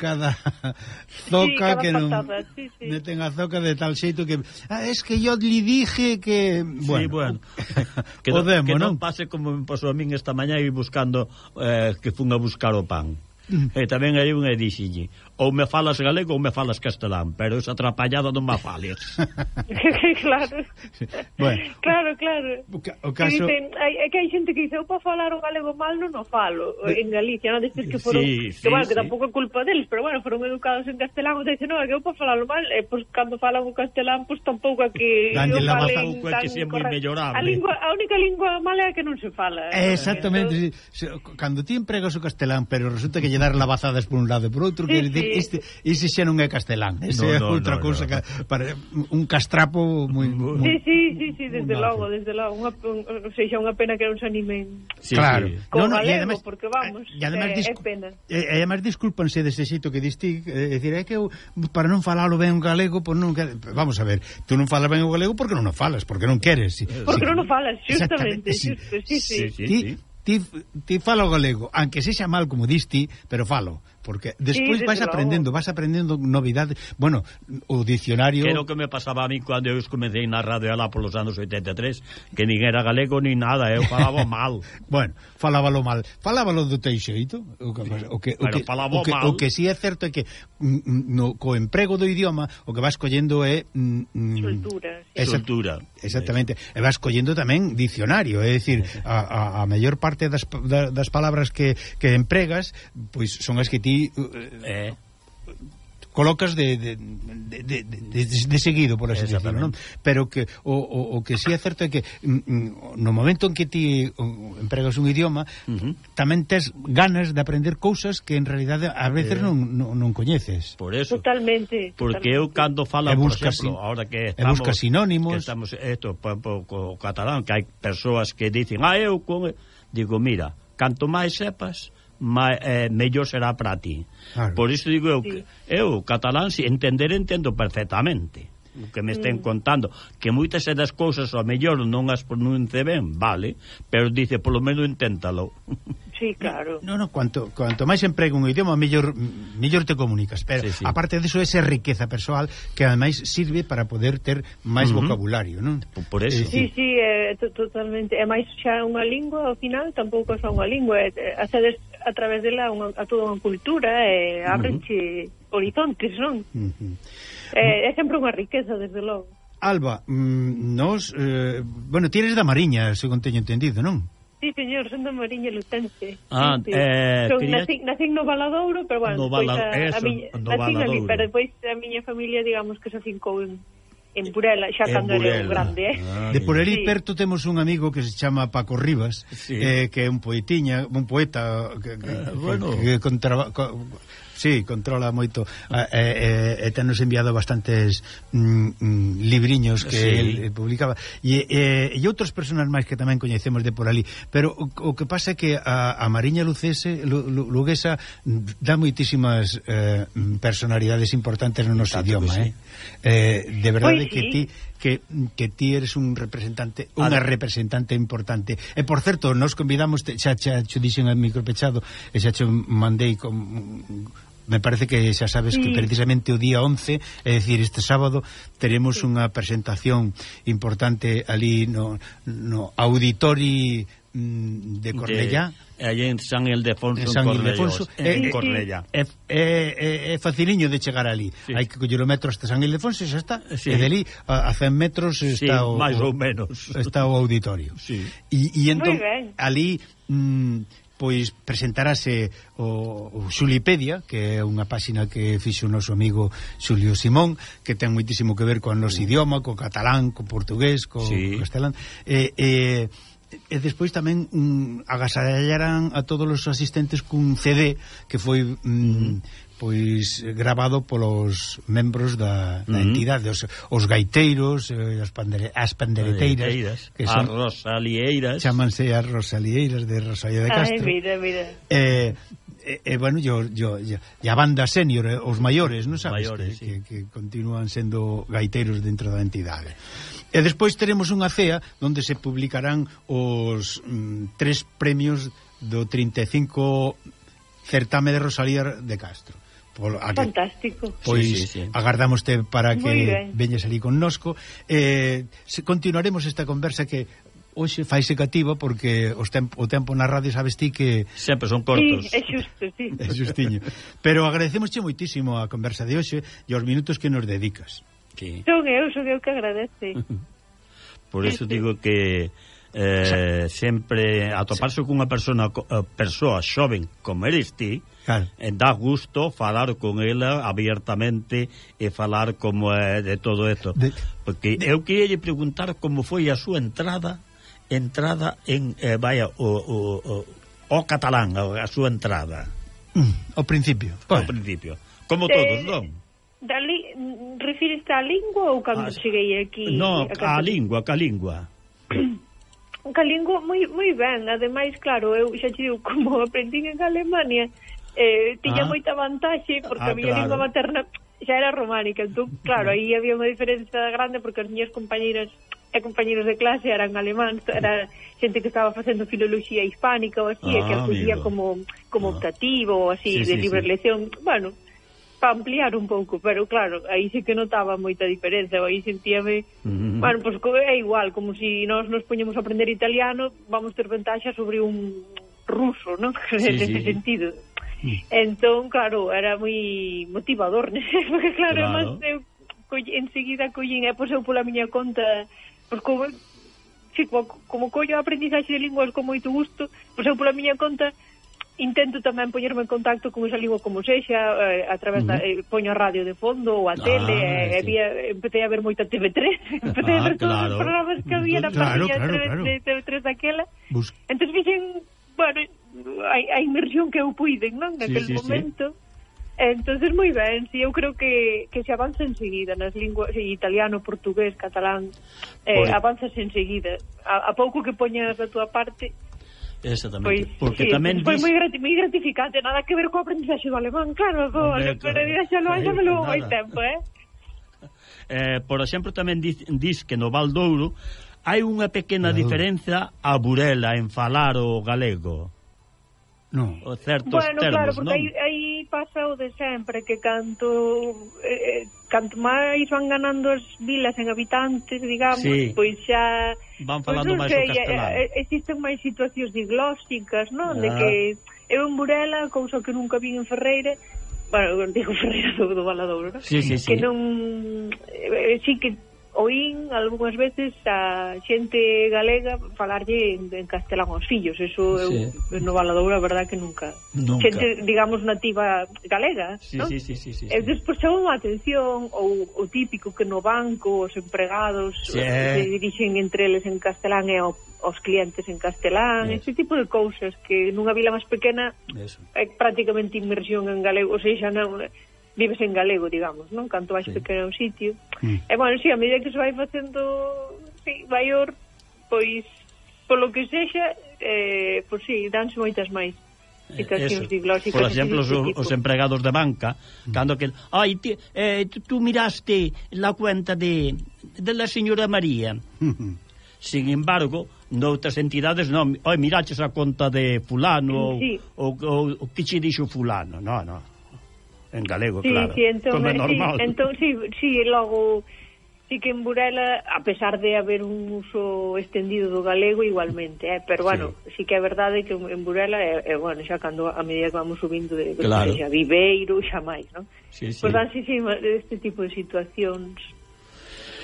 cada zoca sí, cada que non sí, sí. meten a zoca de tal xeito que ah, es que yo li dije que bueno, sí, bueno. que, no, demo, que non pase como me pasou a min esta mañá e buscando eh, que fun a buscar o pan. e tamén hai unha e dixille, ou me falas galego ou me falas castelán, pero esa atrapallada non me fales. claro. Bueno, claro, claro. O, ca o caso... Dicen, hai, é que hai xente que dice, eu para falar o galego mal non o falo, eh, en Galicia, non? Destes que foron, sí, sí, que, bueno, sí. que tampouco é culpa deles, pero bueno, foron educados en castelán, e dicen, non, é que eu para falarlo mal, e pois pues, cando falan o castelán, pois pues, tampouco é que... Danlle la tampouco é que sea moi mellorable. A, lingua, a única lingua mala é que non se fala. Eh, exactamente, entonces... sí, entón cando ti empregas o castelán, pero resulta que lle dar la por un lado e por outro, sí, que sí este, ese xa non é castelán, ese no, no, é outra no, cousa no. Que, para un castrapo moi moi Sí, sí, sí, sí, desde logo, desde logo, unha, un, sexa unha pena que non se animen. Sí, claro. Sí. Con no, no, galego, además, porque vamos, e además, eh, é, é pena. E, e además discúlpanse dese xeito que diste, é, é dicir, é que eu para non falalo ben o galego, pois non vamos a ver, tú non falas ben o galego porque non o falas, porque non queres. Si, porque si, non o falas, justamente, justo, sí, sí. sí, sí, sí. Ti, ti, ti falo galego, aunque sexa mal como diste, pero falo porque despois sí, vais aprendendo, vas aprendendo novidades, bueno, o dicionario Que o que me pasaba a mí cando eu comecei na radio alá polos anos 83, que nin era galego ni nada, eu falaba mal. bueno, falábalo mal. Falábalo do teu xeito, o que o que o que, o que, mal. o que si sí é certo é que mm, mm, no co emprego do idioma o que vas collendo é mm, mm soltura, sí. esa, soltura. Exactamente. E vas collendo tamén dicionario, é dicir, a, a, a mellor parte das, das palabras que, que empregas, pois son as que ti eh, eh. colocas de, de, de, de, de, de seguido, por así decirlo, non? Pero que o, o, o que si sí é certo é que mm, mm, no momento en que ti o, empregas un idioma, uh -huh. tamén tes ganas de aprender cousas que en realidad a veces eh. non, non, non coñeces. Por eso. Totalmente. Porque totalmente. eu cando falo, e busca, por exemplo, sin, ahora que estamos... Busca sinónimos. Que estamos, esto, po, po, co catalán, que hai persoas que dicen, ah, eu con... Digo, mira, canto máis sepas, ma, eh, mellor será para ti. Claro. Por iso digo eu, sí. eu catalán si entender entendo perfectamente o que me mm. estén mm. contando, que moitas das cousas ao mellor non as pronunce ben, vale, pero dice, polo menos inténtalo. Sí, claro. No, no, cuanto, cuanto máis emprego un idioma, mellor, mellor te comunicas, pero sí, sí. aparte de eso, esa riqueza persoal que ademais sirve para poder ter máis uh vocabulario, non? Por, por eso. Sí, sí, eh, sí, é, totalmente, é máis xa unha lingua, ao final, tampouco xa unha lingua, é, é, é, a través dela unha, a toda unha cultura e abrenche uh -huh. horizontes, non? Uh -huh. eh, é sempre unha riqueza, desde logo. Alba, mm, nos... Eh, bueno, tienes da Mariña, según teño entendido, non? Sí, señor, son da Mariña Lutense. Ah, sí, sí. eh, son, querías... nacín, nacín no Valadouro, pero bueno, no Vala... Pois a, eso, miña, no nacín ali, pero depois a miña familia, digamos, que se afincou en, en Burela, xa en cando Burela. era un grande. Eh? Ah, de por ali sí. perto temos un amigo que se chama Paco Rivas, sí. eh, que é un poetiña, un poeta que, eh, bueno. que, que, que, que, Sí, controla moito ah, e, eh, e tenos enviado bastantes mm, mm, libriños que sí. el, publicaba e, e, e outras personas máis que tamén coñecemos de por ali, pero o, o que pasa é que a, a Mariña Lucese Luguesa dá moitísimas eh, mm, personalidades importantes no noso idioma, sí. eh? eh de verdade pois que sí. ti que, que ti eres un representante, unha representante importante. E, por certo, nos convidamos, te, xa, xa, xo dixen al micropechado, e xa xo mandei con, me parece que xa sabes sí. que precisamente o día 11, é dicir, este sábado teremos sí. unha presentación importante ali no, no auditori mm, de Cornellá allí en San Ildefonso, en, San Ildefonso, en, eh, eh, Cornella. É, é, é, é faciliño de chegar ali. Sí. Hai que coller o metro hasta San Ildefonso, xa está. Sí. E deli a, a 100 metros está sí, o máis ou menos está o auditorio. Sí. E e entón ali mm, pois presentarase o, o Xulipedia, que é unha páxina que fixo o noso amigo Xulio Simón, que ten moitísimo que ver co nos noso idioma, co catalán, co portugués, co sí. castelán. E, e e despois tamén mm, agasallaran a todos os asistentes cun CD que foi mm, pois grabado polos membros da, da mm -hmm. entidade, os, os gaiteiros, eh, as, pandere, as pandereteiras, que son as rosalieiras. chamanse as rosalieiras de Rosalía de Castro. Ai, mira, mira. Eh, e, e bueno, yo, yo, yo, e a banda senior, eh, os maiores, non sabes? Maiores, que, sí. que, que continúan sendo gaiteiros dentro da entidade. E despois teremos unha cea onde se publicarán os mm, tres premios do 35 certame de Rosalía de Castro. Polo, a que, Fantástico. Pois sí, sí, sí. agardamos te para que veñas ali connosco. Eh, continuaremos esta conversa que hoxe faise cativa porque os tempo, o tempo na radio sabes ti que... Sempre son cortos. Sí, é xusto, sí. É xustiño. Pero agradecemosche moitísimo a conversa de hoxe e os minutos que nos dedicas. Sí. Son eu, son eu que agradece. Por iso digo que eh, sempre atoparse sí. cunha persona eh, persoa xoven como eres ti, claro. eh, dá gusto falar con ela abiertamente e falar como é de todo isto. De... Porque de... eu queria lle preguntar como foi a súa entrada entrada en eh, vaya o, o, o, o catalán, a súa entrada. Mm, ao principio. Pois. Ao principio. Como todos, non? da li, Refiriste á lingua ou cando ah, cheguei aquí? No, a, a lingua, ca lingua. Calingo moi moi ben, ademais claro, eu xa te digo como aprendín en Alemania, eh tiña ah, moita vantaxe porque ah, a miña claro. lingua materna xa era románica, entón claro, aí había unha diferenza grande porque as miñas compañeiras e compañeiros de clase eran alemáns, era xente que estaba facendo filoloxía hispánica ou así, ah, e que ah, acudía amigo. como como ah. optativo ou así sí, de sí, libre sí. lección. Bueno, para ampliar un pouco, pero claro, aí sí que notaba moita diferenza, aí sentíame, mm bueno, pois pues, é igual, como si nós nos poñemos a aprender italiano, vamos ter ventaxa sobre un ruso, ¿no? Sí, Nese sí. sentido. Mm. Entón, claro, era moi motivador, né? porque claro, claro. Más, eu enseguida collín, e pois eu pola miña conta, pois como, sí, como, como collo a aprendizaxe de linguas con moito gusto, pois eu pola miña conta intento tamén poñerme en contacto con esa lingua como sexa, eh, a través da, eh, poño a radio de fondo ou a ah, tele, eh, sí. había, empecé a ver moita TV3, empecé ah, a ver claro. todos os programas que había na claro, claro, claro. de TV3 daquela. Bus... Entón fixen, bueno, a, a inmersión que eu puiden, non? Naquel sí, sí, momento. Sí. Entonces moi ben, si sí, eu creo que, que se avanza enseguida nas linguas sí, italiano, portugués, catalán, eh, Por... avanzas enseguida. A, a pouco que poñas da túa parte Exactamente, pois, porque sí, tamén pois foi dis... moi grati moi gratificante, nada que ver co aprendizaxe do alemán, claro, co aprendizaxe do alemán me levou moi tempo, eh? eh, por exemplo, tamén dis, dis que no Valdouro hai unha pequena no. diferenza a Burela en falar o galego. No. O certos bueno, termos, claro, porque non? aí, aí pasa o de sempre que canto eh, eh, canto máis van ganando as vilas en habitantes, digamos, sí. pois xa van falando pois, máis sei, o castelán. Eh, eh, existen máis situacións diglósticas, non? Ah. De que eu en Burela, cousa que nunca vi en Ferreira, bueno, digo Ferreira do, do Valadouro, non? Sí, sí, sí. Que non... Eh, eh, sí que oín algunhas veces a xente galega falarlle en, en castelán aos fillos, eso sí. eu no Valadouro a verdad que nunca. nunca. Xente, digamos, nativa galega, sí, non? Sí, sí, sí, sí, e despois chamou a atención ou o típico que no banco os empregados sí. se dirixen entre eles en castelán e ao aos clientes en castelán, ese tipo de cousas que nunha vila máis pequena Eso. é prácticamente inmersión en galego, ou seja, non, vives en galego, digamos, non? Canto vais sí. pequeno un sitio. Mm. E, bueno, si, sí, a medida que se vai facendo sí, maior, pois, polo que sexa, eh, pois si, sí, danse moitas máis eh, situacións biolóxicas. Por exemplo, os, os empregados de banca, mm. cando que, ai, ti, eh, tú miraste la cuenta de, de la señora María. Mm-hmm. Sin embargo, noutras entidades non, oi, miraches a conta de fulano sí. ou, ou, ou que che dixo fulano. Non, non en galego, sí, claro. Sí, entón, como é eh, normal. Sí, entón, sí, sí, logo... Sí que en Burela, a pesar de haber un uso extendido do galego igualmente, eh? pero bueno, sí. sí que é verdade que en Burela, é, é bueno, xa cando a medida que vamos subindo de, claro. de xa Viveiro, xa máis, non? Sí, sí. Pois pues, así, sí, este tipo de situacións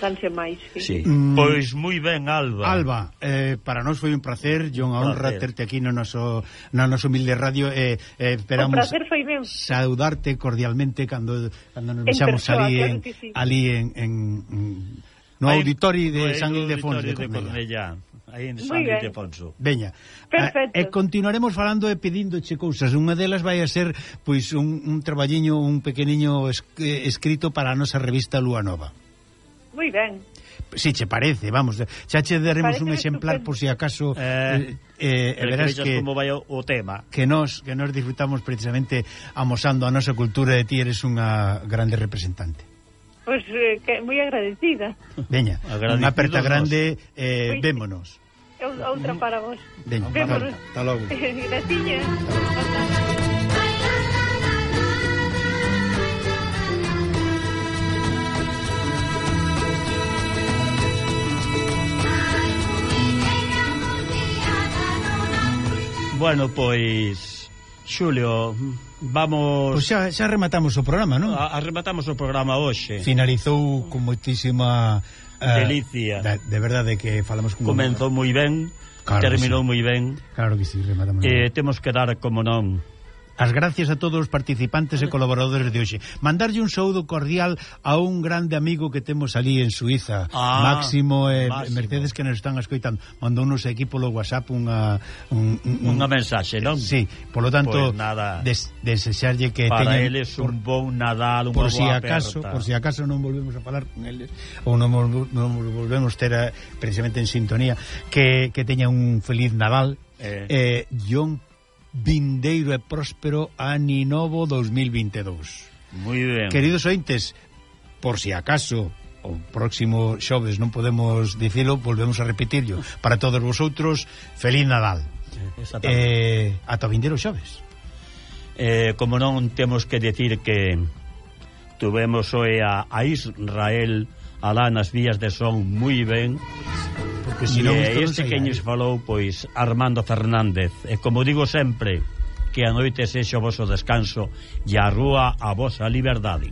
Constancia máis, sí. sí. Mm. Pois moi ben, Alba. Alba, eh, para nós foi un placer, John, a honra placer. terte aquí no noso, na no noso humilde radio. Eh, eh, esperamos o foi ben. Saudarte cordialmente cando, cando nos vexamos ali, claro en, sí. ali en, en, no auditorio de San Ildefonso de Cornellá. aí en San Ildefonso. Veña. Perfecto. E continuaremos falando e pedíndoche cousas. Unha delas vai a ser pois un, un traballiño, un pequeniño es, eh, escrito para a nosa revista Lua Nova. Moi ben. Si che parece, vamos, xa che daremos parece un exemplar por si acaso eh, eh, eh verás que, que como vai o, o tema. Que nós que nós disfrutamos precisamente amosando a nosa cultura de ti eres unha grande representante. Pois pues, eh, moi agradecida. Veña, unha aperta grande, eh, pues, vémonos. Outra para vos. Veña, vémonos. Hasta logo. Graciña. Bueno, pois Xulio, vamos... Pois xa, xa rematamos o programa, non? A, a rematamos o programa hoxe. Finalizou con moitísima... Uh, Delicia. de, de verdade que falamos... Con Comenzou moi ben, claro terminou sí. moi ben. Claro que sí, rematamos. Eh, temos que dar, como non As gracias a todos os participantes e colaboradores de hoxe. Mandarlle un saúdo cordial a un grande amigo que temos ali en Suiza, ah, Máximo e Máximo. Mercedes que nos están escoitando. Mandounos aquí polo WhatsApp unha un, un, un, unha mensaxe, non? Sí, polo tanto, pues nada. Des, desexarlle que para teñan eles un bon Nadal, un por si acaso, aperta. por si acaso non volvemos a falar con eles ou non, non volvemos ter a, precisamente en sintonía que que teña un feliz Nadal. Eh, eh John vindeiro e próspero Ani Novo 2022. Moi ben. Queridos ointes, por si acaso o próximo xoves non podemos dicilo, volvemos a repetirlo. Para todos vosotros, feliz Nadal. Eh, ata vindeiro xoves. Eh, como non temos que decir que tuvemos hoy a, a Israel alá nas vías de son moi ben porque senón e, isto non este que falou pois Armando Fernández. E como digo sempre que a noite sexa o voso descanso e a rúa a vosa liberdade.